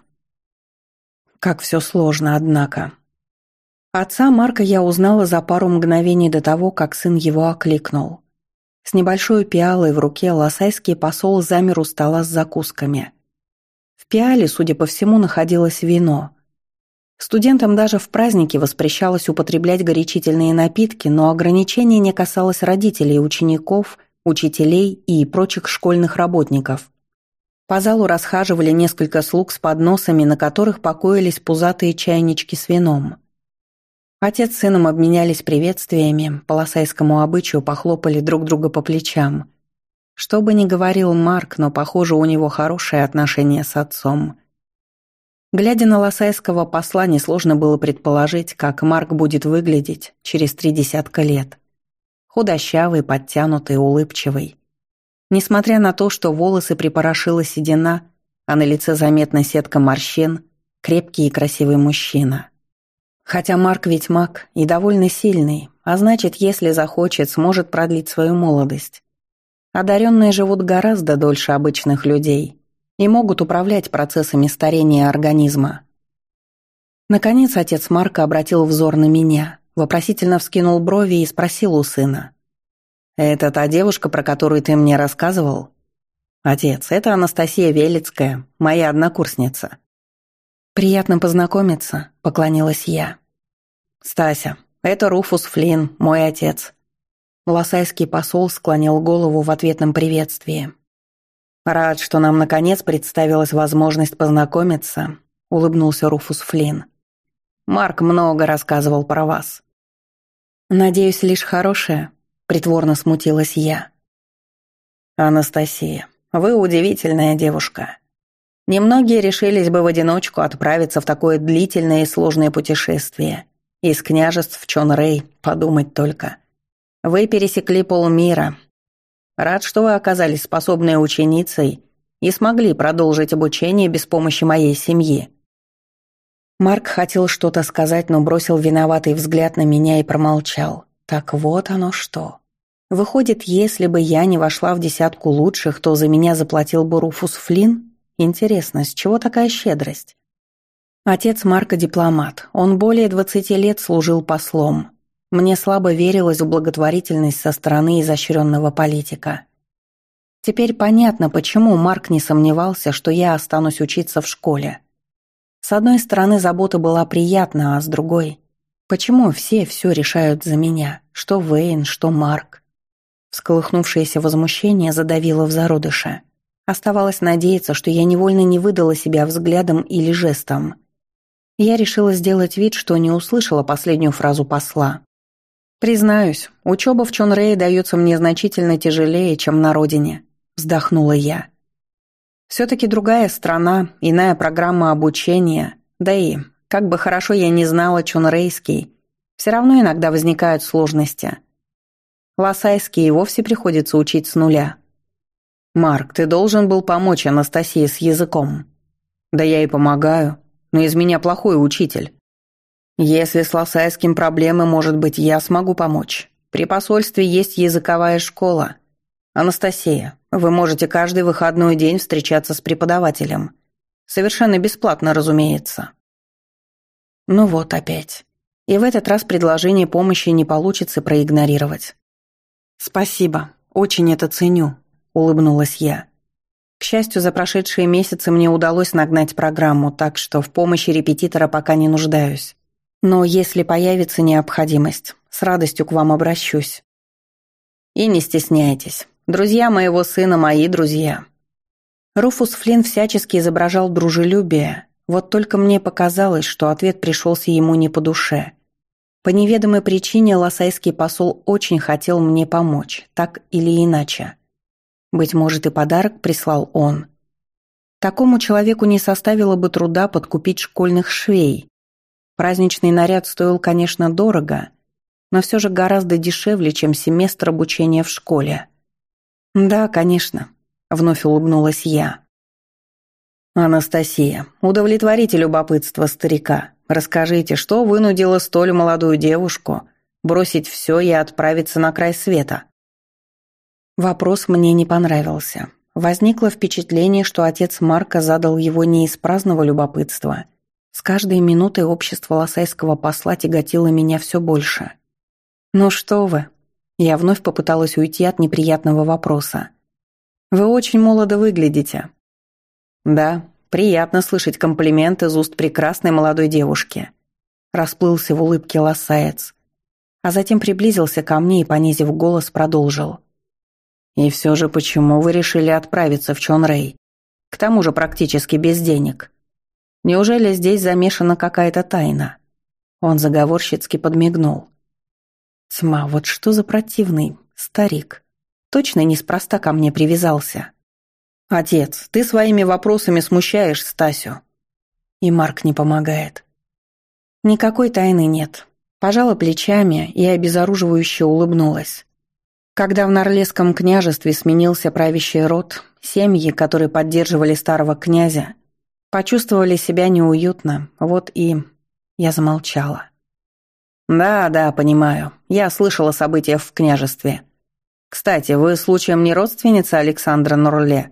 Как все сложно, однако. Отца Марка я узнала за пару мгновений до того, как сын его окликнул. С небольшой пиалой в руке лосайский посол замер у стола с закусками. В пиале, судя по всему, находилось вино. Студентам даже в праздники воспрещалось употреблять горячительные напитки, но ограничение не касалось родителей, учеников, учителей и прочих школьных работников. По залу расхаживали несколько слуг с подносами, на которых покоились пузатые чайнички с вином. Отец с сыном обменялись приветствиями, по лосайскому обычаю похлопали друг друга по плечам. Что бы ни говорил Марк, но, похоже, у него хорошие отношения с отцом. Глядя на лосайского посла, несложно было предположить, как Марк будет выглядеть через три десятка лет. Худощавый, подтянутый, улыбчивый. Несмотря на то, что волосы припорошила седина, а на лице заметна сетка морщин, крепкий и красивый мужчина – Хотя Марк ведь маг и довольно сильный, а значит, если захочет, сможет продлить свою молодость. Одаренные живут гораздо дольше обычных людей и могут управлять процессами старения организма. Наконец отец Марка обратил взор на меня, вопросительно вскинул брови и спросил у сына. «Это та девушка, про которую ты мне рассказывал?» «Отец, это Анастасия Велицкая, моя однокурсница». «Приятно познакомиться», — поклонилась я. «Стася, это Руфус Флинн, мой отец». Лосайский посол склонил голову в ответном приветствии. «Рад, что нам наконец представилась возможность познакомиться», — улыбнулся Руфус Флинн. «Марк много рассказывал про вас». «Надеюсь, лишь хорошее», — притворно смутилась я. «Анастасия, вы удивительная девушка. Немногие решились бы в одиночку отправиться в такое длительное и сложное путешествие. Из княжеств Чон-Рэй, подумать только. Вы пересекли полмира. Рад, что вы оказались способной ученицей и смогли продолжить обучение без помощи моей семьи». Марк хотел что-то сказать, но бросил виноватый взгляд на меня и промолчал. «Так вот оно что». Выходит, если бы я не вошла в десятку лучших, то за меня заплатил бы Руфус Флинн? Интересно, с чего такая щедрость? Отец Марка дипломат. Он более 20 лет служил послом. Мне слабо верилось в благотворительность со стороны изощренного политика. Теперь понятно, почему Марк не сомневался, что я останусь учиться в школе. С одной стороны, забота была приятна, а с другой... Почему все все решают за меня? Что Вейн, что Марк? Всколыхнувшееся возмущение задавило в зародыше. Оставалось надеяться, что я невольно не выдала себя взглядом или жестом. Я решила сделать вид, что не услышала последнюю фразу посла. «Признаюсь, учеба в Чонрее дается мне значительно тяжелее, чем на родине», – вздохнула я. «Все-таки другая страна, иная программа обучения, да и, как бы хорошо я не знала Чонрейский, все равно иногда возникают сложности. Лосайский и вовсе приходится учить с нуля. «Марк, ты должен был помочь Анастасии с языком». «Да я и помогаю, но из меня плохой учитель». «Если с Лосайским проблемы, может быть, я смогу помочь. При посольстве есть языковая школа. Анастасия, вы можете каждый выходной день встречаться с преподавателем. Совершенно бесплатно, разумеется». Ну вот опять. И в этот раз предложение помощи не получится проигнорировать. «Спасибо, очень это ценю», — улыбнулась я. К счастью, за прошедшие месяцы мне удалось нагнать программу, так что в помощи репетитора пока не нуждаюсь. Но если появится необходимость, с радостью к вам обращусь. И не стесняйтесь. Друзья моего сына мои друзья. Руфус Флинн всячески изображал дружелюбие, вот только мне показалось, что ответ пришелся ему не по душе — по неведомой причине лосайский посол очень хотел мне помочь, так или иначе. Быть может, и подарок прислал он. Такому человеку не составило бы труда подкупить школьных швей. Праздничный наряд стоил, конечно, дорого, но все же гораздо дешевле, чем семестр обучения в школе. «Да, конечно», — вновь улыбнулась я. «Анастасия, удовлетворите любопытство старика», Расскажите, что вынудило столь молодую девушку бросить все и отправиться на край света?» Вопрос мне не понравился. Возникло впечатление, что отец Марка задал его не из праздного любопытства. С каждой минутой общество лосайского посла тяготило меня все больше. «Ну что вы?» Я вновь попыталась уйти от неприятного вопроса. «Вы очень молодо выглядите». «Да, Приятно слышать комплимент из уст прекрасной молодой девушки. Расплылся в улыбке лосаец. А затем приблизился ко мне и, понизив голос, продолжил. «И все же почему вы решили отправиться в Чонрей? К тому же практически без денег. Неужели здесь замешана какая-то тайна?» Он заговорщицки подмигнул. «Тьма, вот что за противный старик. Точно неспроста ко мне привязался». «Отец, ты своими вопросами смущаешь Стасю». И Марк не помогает. Никакой тайны нет. Пожала плечами и обезоруживающе улыбнулась. Когда в Норлесском княжестве сменился правящий род, семьи, которые поддерживали старого князя, почувствовали себя неуютно, вот и... Я замолчала. «Да, да, понимаю. Я слышала о событиях в княжестве. Кстати, вы случаем не родственница Александра Норле?»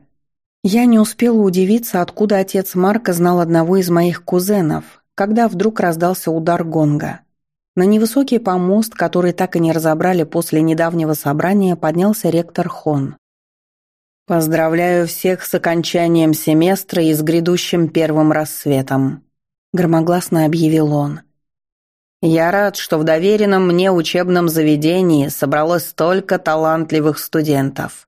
Я не успела удивиться, откуда отец Марка знал одного из моих кузенов, когда вдруг раздался удар гонга. На невысокий помост, который так и не разобрали после недавнего собрания, поднялся ректор Хон. «Поздравляю всех с окончанием семестра и с грядущим первым рассветом», громогласно объявил он. «Я рад, что в доверенном мне учебном заведении собралось столько талантливых студентов.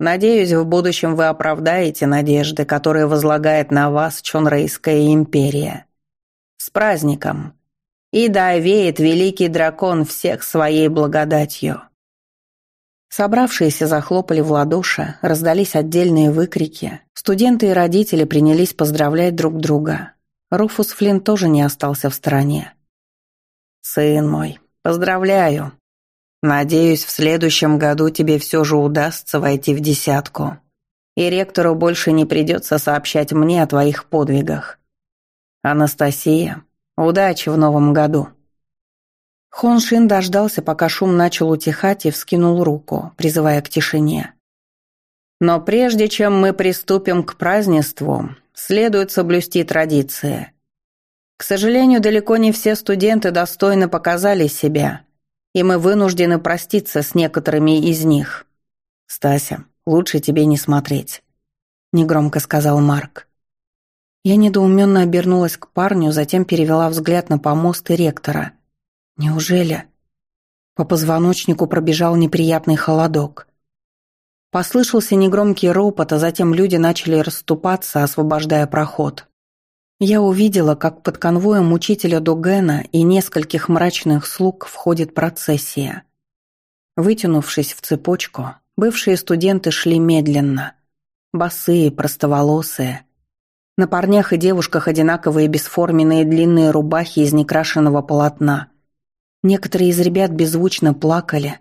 Надеюсь, в будущем вы оправдаете надежды, которые возлагает на вас Чонрейская империя. С праздником! И да веет великий дракон всех своей благодатью!» Собравшиеся захлопали в ладоши, раздались отдельные выкрики. Студенты и родители принялись поздравлять друг друга. Руфус Флинн тоже не остался в стороне. «Сын мой, поздравляю. Надеюсь, в следующем году тебе все же удастся войти в десятку. И ректору больше не придется сообщать мне о твоих подвигах. Анастасия, удачи в новом году. Хон Шин дождался, пока шум начал утихать, и вскинул руку, призывая к тишине. Но прежде чем мы приступим к празднеству, следует соблюсти традиции. К сожалению, далеко не все студенты достойно показали себя, и мы вынуждены проститься с некоторыми из них. «Стася, лучше тебе не смотреть», — негромко сказал Марк. Я недоуменно обернулась к парню, затем перевела взгляд на помост и ректора. «Неужели?» По позвоночнику пробежал неприятный холодок. Послышался негромкий ропот, а затем люди начали расступаться, освобождая проход. Я увидела, как под конвоем учителя Дугена и нескольких мрачных слуг входит процессия. Вытянувшись в цепочку, бывшие студенты шли медленно. Босые, простоволосые. На парнях и девушках одинаковые бесформенные длинные рубахи из некрашенного полотна. Некоторые из ребят беззвучно плакали.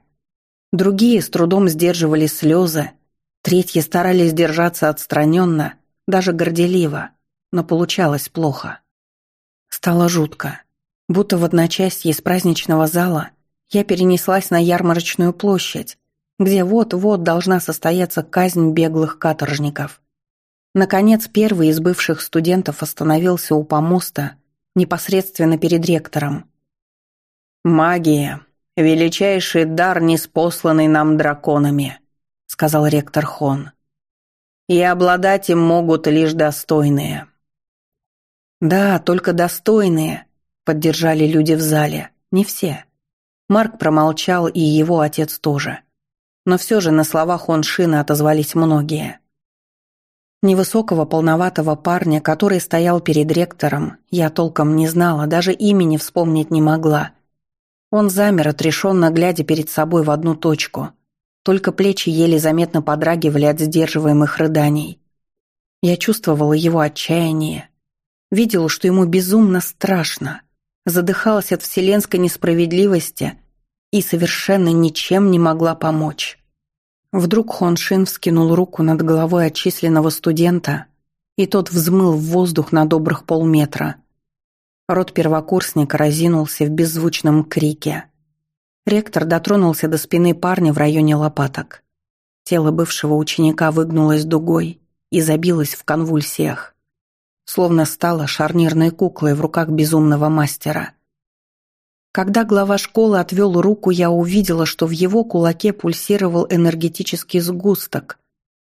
Другие с трудом сдерживали слезы. Третьи старались держаться отстраненно, даже горделиво но получалось плохо. Стало жутко. Будто в одночасье из праздничного зала я перенеслась на ярмарочную площадь, где вот-вот должна состояться казнь беглых каторжников. Наконец, первый из бывших студентов остановился у помоста, непосредственно перед ректором. «Магия — величайший дар, неспосланный нам драконами», — сказал ректор Хон. «И обладать им могут лишь достойные. «Да, только достойные», — поддержали люди в зале. Не все. Марк промолчал, и его отец тоже. Но все же на словах он Шина отозвались многие. Невысокого полноватого парня, который стоял перед ректором, я толком не знала, даже имени вспомнить не могла. Он замер, отрешенно глядя перед собой в одну точку. Только плечи еле заметно подрагивали от сдерживаемых рыданий. Я чувствовала его отчаяние, Видела, что ему безумно страшно, задыхалась от вселенской несправедливости и совершенно ничем не могла помочь. Вдруг Хон Шин вскинул руку над головой отчисленного студента, и тот взмыл в воздух на добрых полметра. Рот первокурсника разинулся в беззвучном крике. Ректор дотронулся до спины парня в районе лопаток. Тело бывшего ученика выгнулось дугой и забилось в конвульсиях словно стала шарнирной куклой в руках безумного мастера. Когда глава школы отвел руку, я увидела, что в его кулаке пульсировал энергетический сгусток,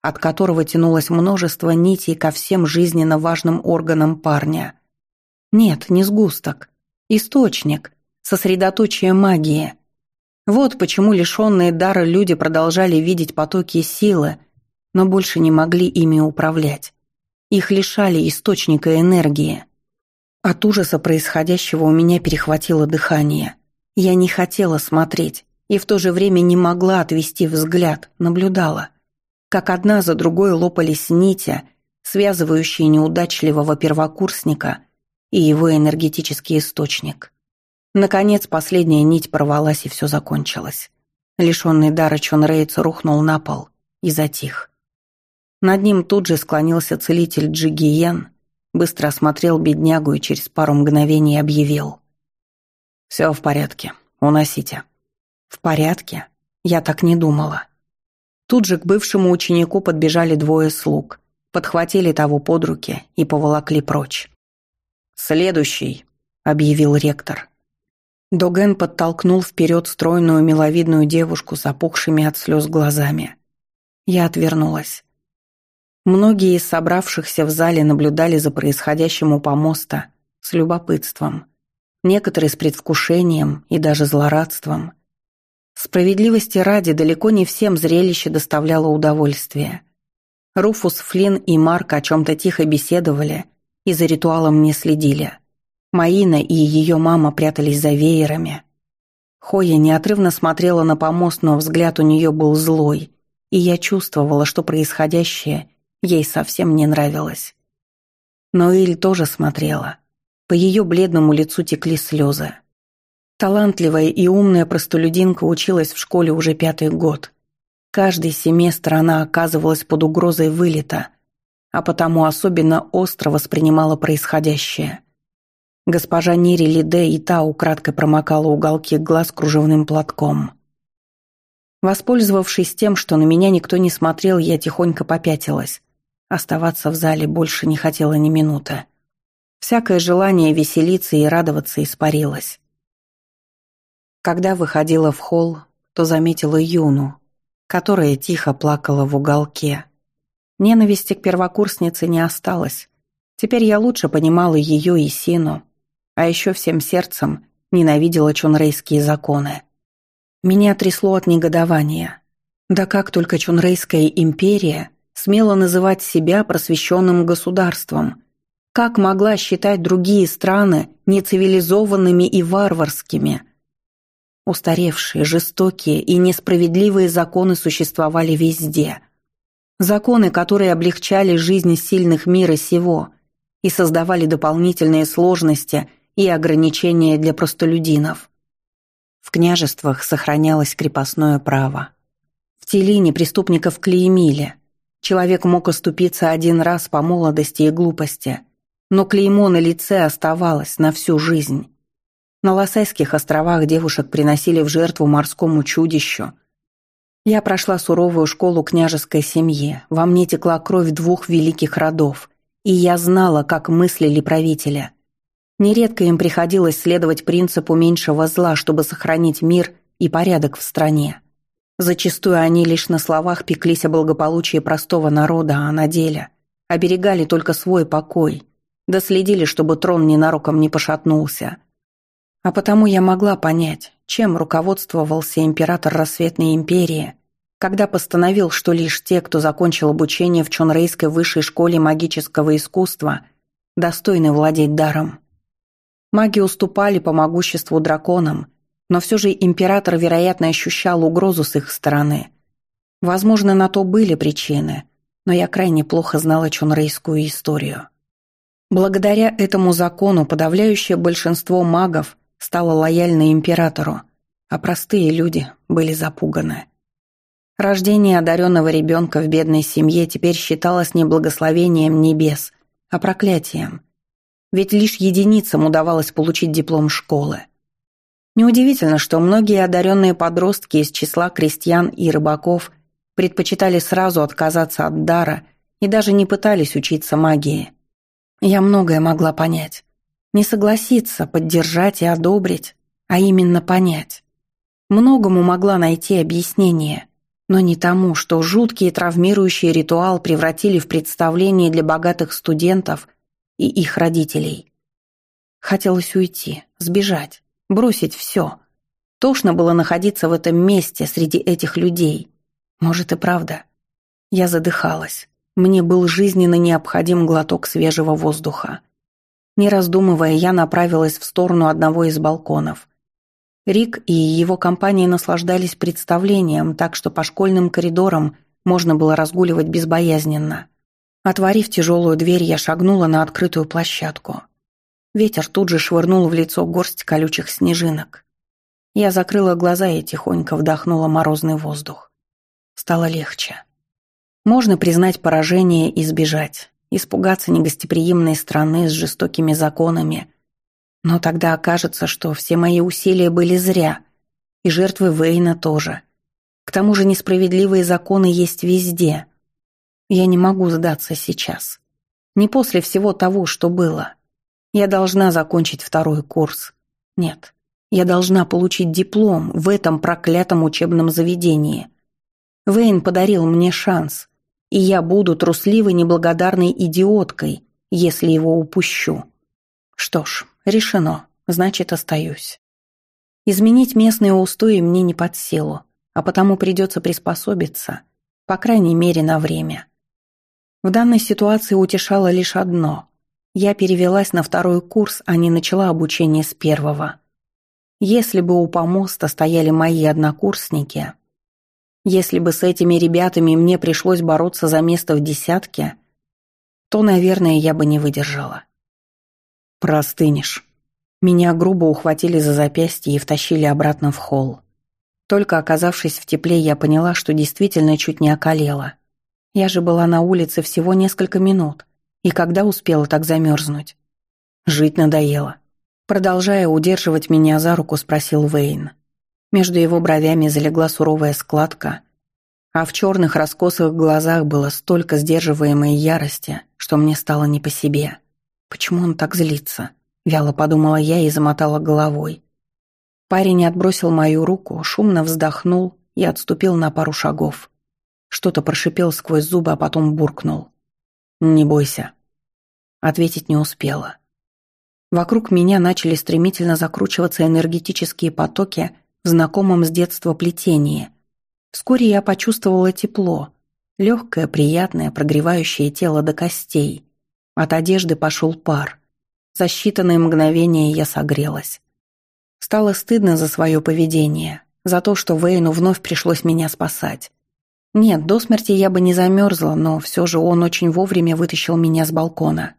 от которого тянулось множество нитей ко всем жизненно важным органам парня. Нет, не сгусток. Источник, сосредоточие магии. Вот почему лишенные дара люди продолжали видеть потоки силы, но больше не могли ими управлять. Их лишали источника энергии. От ужаса происходящего у меня перехватило дыхание. Я не хотела смотреть и в то же время не могла отвести взгляд, наблюдала. Как одна за другой лопались нити, связывающие неудачливого первокурсника и его энергетический источник. Наконец, последняя нить порвалась, и все закончилось. Лишенный дара Чон Рейц рухнул на пол и затих. Над ним тут же склонился целитель Джигиен, быстро осмотрел беднягу и через пару мгновений объявил. «Все в порядке, уносите». «В порядке?» Я так не думала. Тут же к бывшему ученику подбежали двое слуг, подхватили того под руки и поволокли прочь. «Следующий», — объявил ректор. Доген подтолкнул вперед стройную миловидную девушку с опухшими от слез глазами. Я отвернулась. Многие из собравшихся в зале наблюдали за происходящим у помоста с любопытством, некоторые с предвкушением и даже злорадством. Справедливости ради, далеко не всем зрелище доставляло удовольствие. Руфус, Флинн и Марк о чем-то тихо беседовали и за ритуалом не следили. Маина и ее мама прятались за веерами. Хоя неотрывно смотрела на помост, но взгляд у нее был злой, и я чувствовала, что происходящее ей совсем не нравилось. Но Иль тоже смотрела. По ее бледному лицу текли слезы. Талантливая и умная простолюдинка училась в школе уже пятый год. Каждый семестр она оказывалась под угрозой вылета, а потому особенно остро воспринимала происходящее – Госпожа Нири Лиде и та украдкой промокала уголки глаз кружевным платком. Воспользовавшись тем, что на меня никто не смотрел, я тихонько попятилась. Оставаться в зале больше не хотела ни минуты. Всякое желание веселиться и радоваться испарилось. Когда выходила в холл, то заметила Юну, которая тихо плакала в уголке. Ненависти к первокурснице не осталось. Теперь я лучше понимала ее и Сину, а еще всем сердцем ненавидела чунрейские законы. Меня трясло от негодования. Да как только Чунрейская империя смела называть себя просвещенным государством? Как могла считать другие страны нецивилизованными и варварскими? Устаревшие, жестокие и несправедливые законы существовали везде. Законы, которые облегчали жизнь сильных мира сего и создавали дополнительные сложности – и ограничения для простолюдинов. В княжествах сохранялось крепостное право. В Телине преступников клеймили. Человек мог оступиться один раз по молодости и глупости, но клеймо на лице оставалось на всю жизнь. На Лосайских островах девушек приносили в жертву морскому чудищу. Я прошла суровую школу княжеской семьи, во мне текла кровь двух великих родов, и я знала, как мыслили правители – Нередко им приходилось следовать принципу меньшего зла, чтобы сохранить мир и порядок в стране. Зачастую они лишь на словах пеклись о благополучии простого народа, а на деле оберегали только свой покой, да следили, чтобы трон ненароком не пошатнулся. А потому я могла понять, чем руководствовался император Рассветной империи, когда постановил, что лишь те, кто закончил обучение в Чонрейской высшей школе магического искусства, достойны владеть даром. Маги уступали по могуществу драконам, но все же император, вероятно, ощущал угрозу с их стороны. Возможно, на то были причины, но я крайне плохо знала чунрейскую историю. Благодаря этому закону подавляющее большинство магов стало лояльно императору, а простые люди были запуганы. Рождение одаренного ребенка в бедной семье теперь считалось не благословением небес, а проклятием – ведь лишь единицам удавалось получить диплом школы. Неудивительно, что многие одаренные подростки из числа крестьян и рыбаков предпочитали сразу отказаться от дара и даже не пытались учиться магии. Я многое могла понять. Не согласиться, поддержать и одобрить, а именно понять. Многому могла найти объяснение, но не тому, что жуткий и травмирующий ритуал превратили в представление для богатых студентов – и их родителей. Хотелось уйти, сбежать, бросить все. Тошно было находиться в этом месте среди этих людей. Может и правда. Я задыхалась. Мне был жизненно необходим глоток свежего воздуха. Не раздумывая, я направилась в сторону одного из балконов. Рик и его компания наслаждались представлением, так что по школьным коридорам можно было разгуливать безбоязненно. Отворив тяжелую дверь, я шагнула на открытую площадку. Ветер тут же швырнул в лицо горсть колючих снежинок. Я закрыла глаза и тихонько вдохнула морозный воздух. Стало легче. Можно признать поражение и сбежать, испугаться негостеприимной страны с жестокими законами. Но тогда окажется, что все мои усилия были зря, и жертвы Вейна тоже. К тому же несправедливые законы есть везде – я не могу сдаться сейчас. Не после всего того, что было. Я должна закончить второй курс. Нет, Я должна получить диплом в этом проклятом учебном заведении. Вейн подарил мне шанс, и я буду трусливой неблагодарной идиоткой, если его упущу. Что ж, решено, значит, остаюсь. Изменить местные устои мне не под силу, а потому придется приспособиться, по крайней мере, на время. В данной ситуации утешало лишь одно. Я перевелась на второй курс, а не начала обучение с первого. Если бы у помоста стояли мои однокурсники, если бы с этими ребятами мне пришлось бороться за место в десятке, то, наверное, я бы не выдержала. Простынешь. Меня грубо ухватили за запястье и втащили обратно в холл. Только оказавшись в тепле, я поняла, что действительно чуть не околела. Я же была на улице всего несколько минут. И когда успела так замерзнуть? Жить надоело. Продолжая удерживать меня за руку, спросил Вейн. Между его бровями залегла суровая складка, а в черных раскосых глазах было столько сдерживаемой ярости, что мне стало не по себе. Почему он так злится? Вяло подумала я и замотала головой. Парень отбросил мою руку, шумно вздохнул и отступил на пару шагов. Что-то прошипел сквозь зубы, а потом буркнул. «Не бойся». Ответить не успела. Вокруг меня начали стремительно закручиваться энергетические потоки в знакомом с детства плетении. Вскоре я почувствовала тепло, легкое, приятное, прогревающее тело до костей. От одежды пошел пар. За считанные мгновения я согрелась. Стало стыдно за свое поведение, за то, что Вейну вновь пришлось меня спасать. Нет, до смерти я бы не замерзла, но все же он очень вовремя вытащил меня с балкона.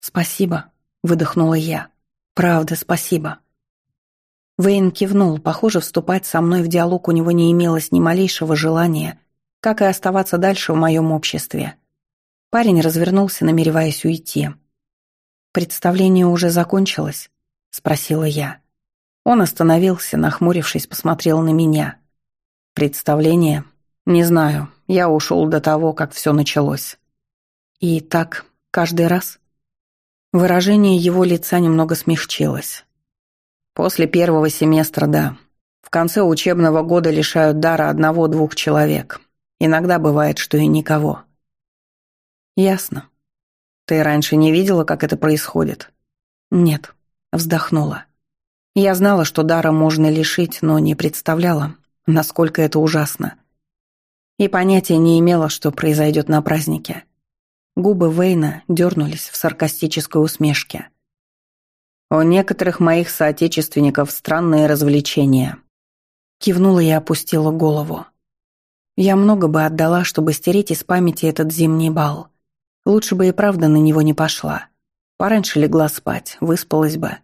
«Спасибо», — выдохнула я. «Правда, спасибо». Вейн кивнул, похоже, вступать со мной в диалог у него не имелось ни малейшего желания, как и оставаться дальше в моем обществе. Парень развернулся, намереваясь уйти. «Представление уже закончилось?» — спросила я. Он остановился, нахмурившись, посмотрел на меня. «Представление?» «Не знаю. Я ушел до того, как все началось». «И так каждый раз?» Выражение его лица немного смягчилось. «После первого семестра, да. В конце учебного года лишают дара одного-двух человек. Иногда бывает, что и никого». «Ясно. Ты раньше не видела, как это происходит?» «Нет», — вздохнула. «Я знала, что дара можно лишить, но не представляла, насколько это ужасно и понятия не имела, что произойдет на празднике. Губы Вейна дернулись в саркастической усмешке. «У некоторых моих соотечественников странные развлечения». Кивнула и опустила голову. Я много бы отдала, чтобы стереть из памяти этот зимний бал. Лучше бы и правда на него не пошла. Пораньше легла спать, выспалась бы.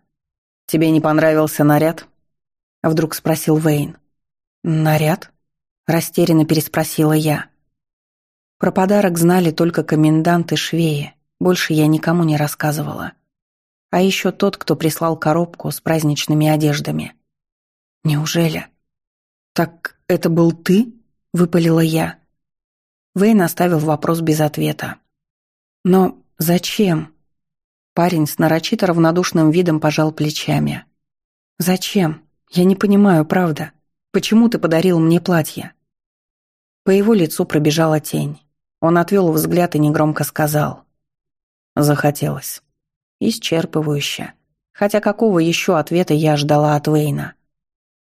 «Тебе не понравился наряд?» Вдруг спросил Вейн. «Наряд?» Растерянно переспросила я. Про подарок знали только комендант и швеи. Больше я никому не рассказывала. А еще тот, кто прислал коробку с праздничными одеждами. Неужели? Так это был ты? Выпалила я. Вейн оставил вопрос без ответа. Но зачем? Парень с нарочито равнодушным видом пожал плечами. «Зачем? Я не понимаю, правда. Почему ты подарил мне платье?» По его лицу пробежала тень. Он отвел взгляд и негромко сказал. «Захотелось». Исчерпывающе. Хотя какого еще ответа я ждала от Вейна?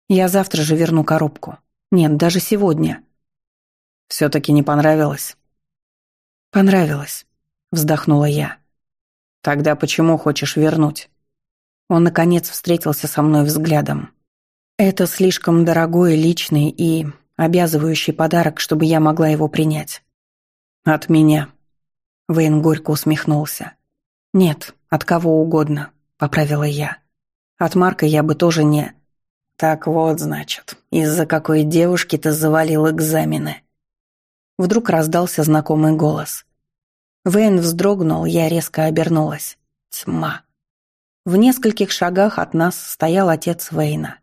«Я завтра же верну коробку. Нет, даже сегодня». «Все-таки не понравилось?» «Понравилось», — вздохнула я. «Тогда почему хочешь вернуть?» Он, наконец, встретился со мной взглядом. Это слишком дорогой, личный и обязывающий подарок, чтобы я могла его принять. От меня. Вейн горько усмехнулся. Нет, от кого угодно, поправила я. От Марка я бы тоже не... Так вот, значит, из-за какой девушки ты завалил экзамены. Вдруг раздался знакомый голос. Вейн вздрогнул, я резко обернулась. Тьма. В нескольких шагах от нас стоял отец Вейна.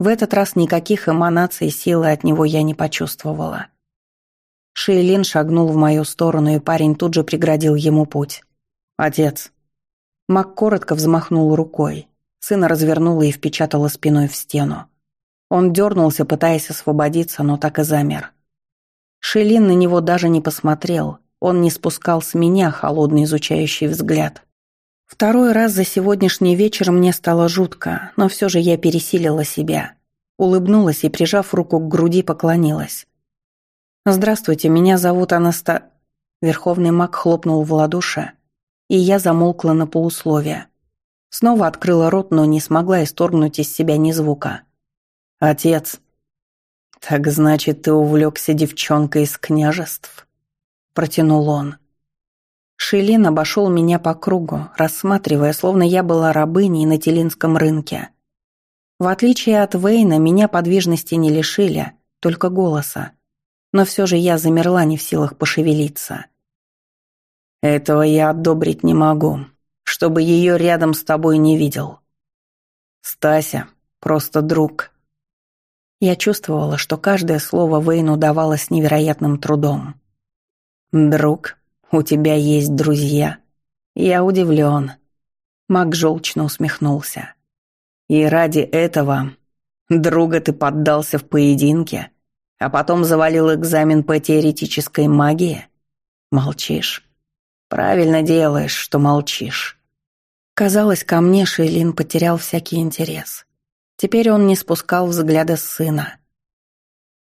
В этот раз никаких эманаций силы от него я не почувствовала. Шейлин шагнул в мою сторону, и парень тут же преградил ему путь. «Отец». Мак коротко взмахнул рукой. Сына развернула и впечатала спиной в стену. Он дернулся, пытаясь освободиться, но так и замер. Шелин на него даже не посмотрел, он не спускал с меня холодный изучающий взгляд. Второй раз за сегодняшний вечер мне стало жутко, но все же я пересилила себя. Улыбнулась и, прижав руку к груди, поклонилась. «Здравствуйте, меня зовут Анаста...» Верховный маг хлопнул в ладоши, и я замолкла на полусловие. Снова открыла рот, но не смогла исторгнуть из себя ни звука. «Отец...» «Так значит, ты увлекся девчонкой из княжеств?» Протянул он. Шилин обошел меня по кругу, рассматривая, словно я была рабыней на Телинском рынке. В отличие от Вейна, меня подвижности не лишили, только голоса. Но все же я замерла не в силах пошевелиться. «Этого я одобрить не могу, чтобы ее рядом с тобой не видел. Стася, просто друг». Я чувствовала, что каждое слово Вейну давалось невероятным трудом. «Друг?» «У тебя есть друзья?» «Я удивлен». Мак желчно усмехнулся. «И ради этого друга ты поддался в поединке, а потом завалил экзамен по теоретической магии? Молчишь? Правильно делаешь, что молчишь». Казалось, ко мне Шейлин потерял всякий интерес. Теперь он не спускал взгляда с сына.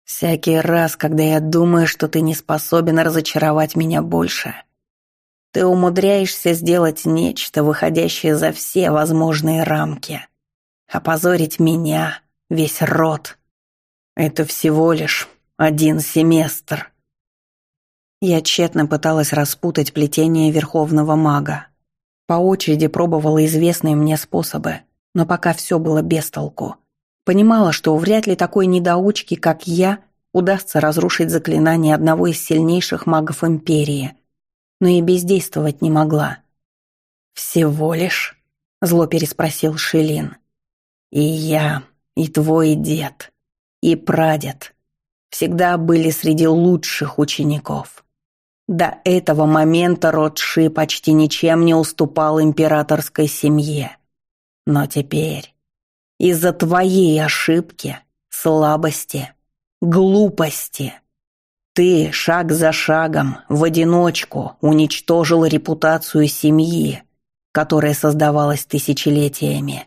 Всякий раз, когда я думаю, что ты не способен разочаровать меня больше, ты умудряешься сделать нечто, выходящее за все возможные рамки. Опозорить меня, весь род. Это всего лишь один семестр. Я тщетно пыталась распутать плетение Верховного Мага. По очереди пробовала известные мне способы, но пока все было без толку. Понимала, что вряд ли такой недоучке, как я, удастся разрушить заклинание одного из сильнейших магов Империи, но и бездействовать не могла. «Всего лишь?» – зло переспросил Шилин. «И я, и твой дед, и прадед всегда были среди лучших учеников. До этого момента род Ши почти ничем не уступал императорской семье. Но теперь из-за твоей ошибки, слабости, глупости. Ты шаг за шагом, в одиночку, уничтожил репутацию семьи, которая создавалась тысячелетиями.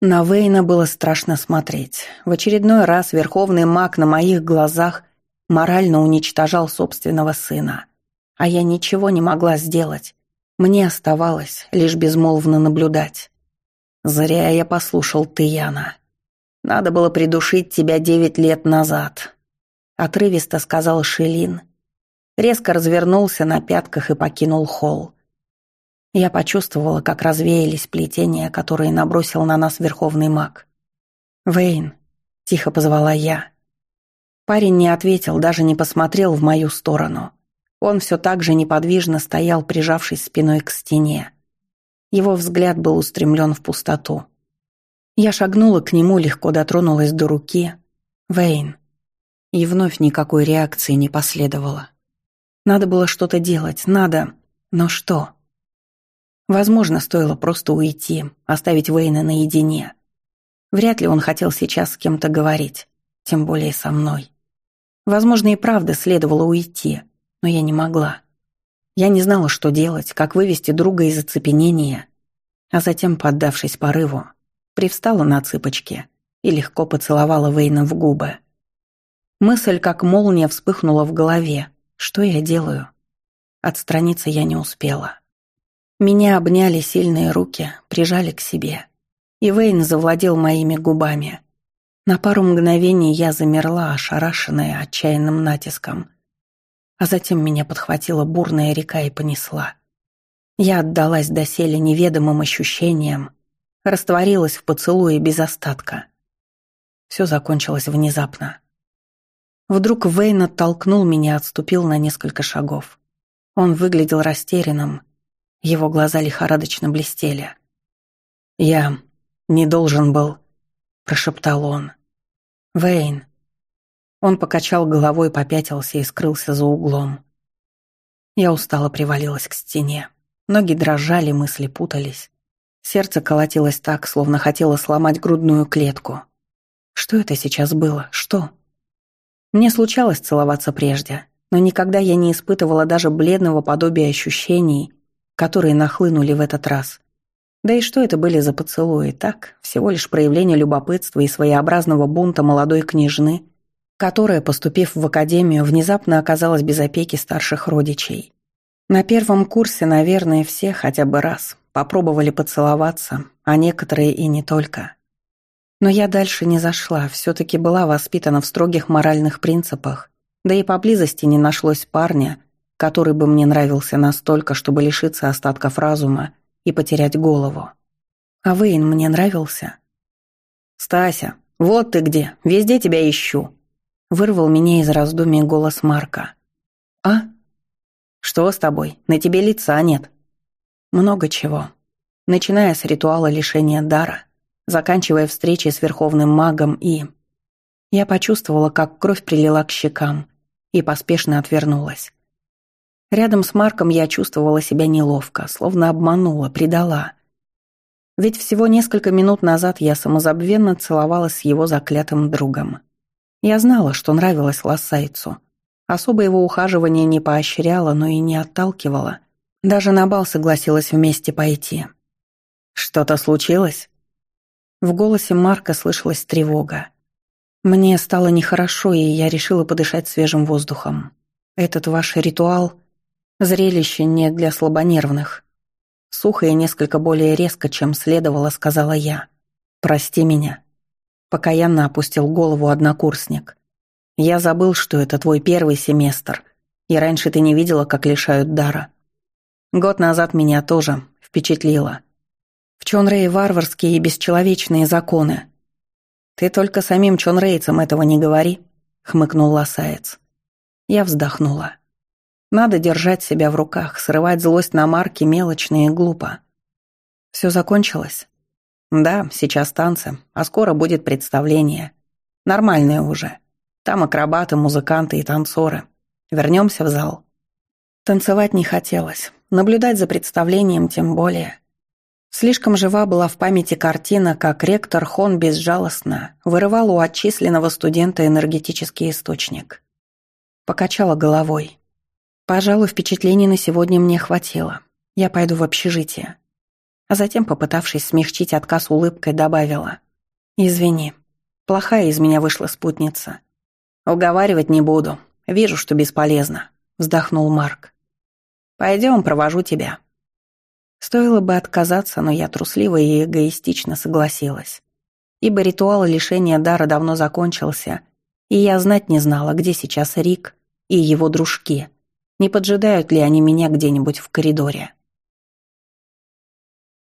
На Вейна было страшно смотреть. В очередной раз верховный маг на моих глазах морально уничтожал собственного сына. А я ничего не могла сделать. Мне оставалось лишь безмолвно наблюдать. Зря я послушал Тияна. Надо было придушить тебя девять лет назад. Отрывисто сказал Шилин. Резко развернулся на пятках и покинул холл. Я почувствовала, как развеялись плетения, которые набросил на нас верховный маг. «Вейн», — тихо позвала я. Парень не ответил, даже не посмотрел в мою сторону. Он все так же неподвижно стоял, прижавшись спиной к стене. Его взгляд был устремлен в пустоту. Я шагнула к нему, легко дотронулась до руки. «Вейн». И вновь никакой реакции не последовало. Надо было что-то делать, надо... Но что? Возможно, стоило просто уйти, оставить Вейна наедине. Вряд ли он хотел сейчас с кем-то говорить, тем более со мной. Возможно, и правда следовало уйти, но я не могла. Я не знала, что делать, как вывести друга из оцепенения, а затем, поддавшись порыву, привстала на цыпочки и легко поцеловала Вейна в губы. Мысль, как молния, вспыхнула в голове. Что я делаю? Отстраниться я не успела. Меня обняли сильные руки, прижали к себе. И Вейн завладел моими губами. На пару мгновений я замерла, ошарашенная отчаянным натиском а затем меня подхватила бурная река и понесла. Я отдалась доселе неведомым ощущениям, растворилась в поцелуе без остатка. Все закончилось внезапно. Вдруг Вейн оттолкнул меня, отступил на несколько шагов. Он выглядел растерянным, его глаза лихорадочно блестели. «Я не должен был», — прошептал он. «Вейн, он покачал головой, попятился и скрылся за углом. Я устало привалилась к стене. Ноги дрожали, мысли путались. Сердце колотилось так, словно хотело сломать грудную клетку. Что это сейчас было? Что? Мне случалось целоваться прежде, но никогда я не испытывала даже бледного подобия ощущений, которые нахлынули в этот раз. Да и что это были за поцелуи, так? Всего лишь проявление любопытства и своеобразного бунта молодой княжны, которая, поступив в академию, внезапно оказалась без опеки старших родичей. На первом курсе, наверное, все хотя бы раз попробовали поцеловаться, а некоторые и не только. Но я дальше не зашла, все-таки была воспитана в строгих моральных принципах, да и поблизости не нашлось парня, который бы мне нравился настолько, чтобы лишиться остатков разума и потерять голову. А Вейн мне нравился. «Стася, вот ты где, везде тебя ищу», вырвал меня из раздумий голос Марка. «А? Что с тобой? На тебе лица нет». Много чего. Начиная с ритуала лишения дара, заканчивая встречей с верховным магом и... Я почувствовала, как кровь прилила к щекам и поспешно отвернулась. Рядом с Марком я чувствовала себя неловко, словно обманула, предала. Ведь всего несколько минут назад я самозабвенно целовалась с его заклятым другом. Я знала, что нравилось Лассайцу. Особо его ухаживание не поощряла, но и не отталкивала. Даже на бал согласилась вместе пойти. «Что-то случилось?» В голосе Марка слышалась тревога. Мне стало нехорошо, и я решила подышать свежим воздухом. Этот ваш ритуал — зрелище не для слабонервных. Сухо и несколько более резко, чем следовало, сказала я. «Прости меня». Покаянно опустил голову однокурсник. «Я забыл, что это твой первый семестр, и раньше ты не видела, как лишают дара. Год назад меня тоже впечатлило. В Чонрее варварские и бесчеловечные законы. Ты только самим Чонрейцам этого не говори», — хмыкнул лосаец. Я вздохнула. Надо держать себя в руках, срывать злость на марки мелочно и глупо. Все закончилось? Да, сейчас танцы, а скоро будет представление. Нормальное уже. Там акробаты, музыканты и танцоры. Вернемся в зал. Танцевать не хотелось, наблюдать за представлением тем более. Слишком жива была в памяти картина, как ректор Хон безжалостно вырывал у отчисленного студента энергетический источник. Покачала головой. Пожалуй, впечатлений на сегодня мне хватило. Я пойду в общежитие а затем, попытавшись смягчить отказ улыбкой, добавила. «Извини, плохая из меня вышла спутница. Уговаривать не буду, вижу, что бесполезно», — вздохнул Марк. «Пойдем, провожу тебя». Стоило бы отказаться, но я трусливо и эгоистично согласилась. Ибо ритуал лишения дара давно закончился, и я знать не знала, где сейчас Рик и его дружки. Не поджидают ли они меня где-нибудь в коридоре.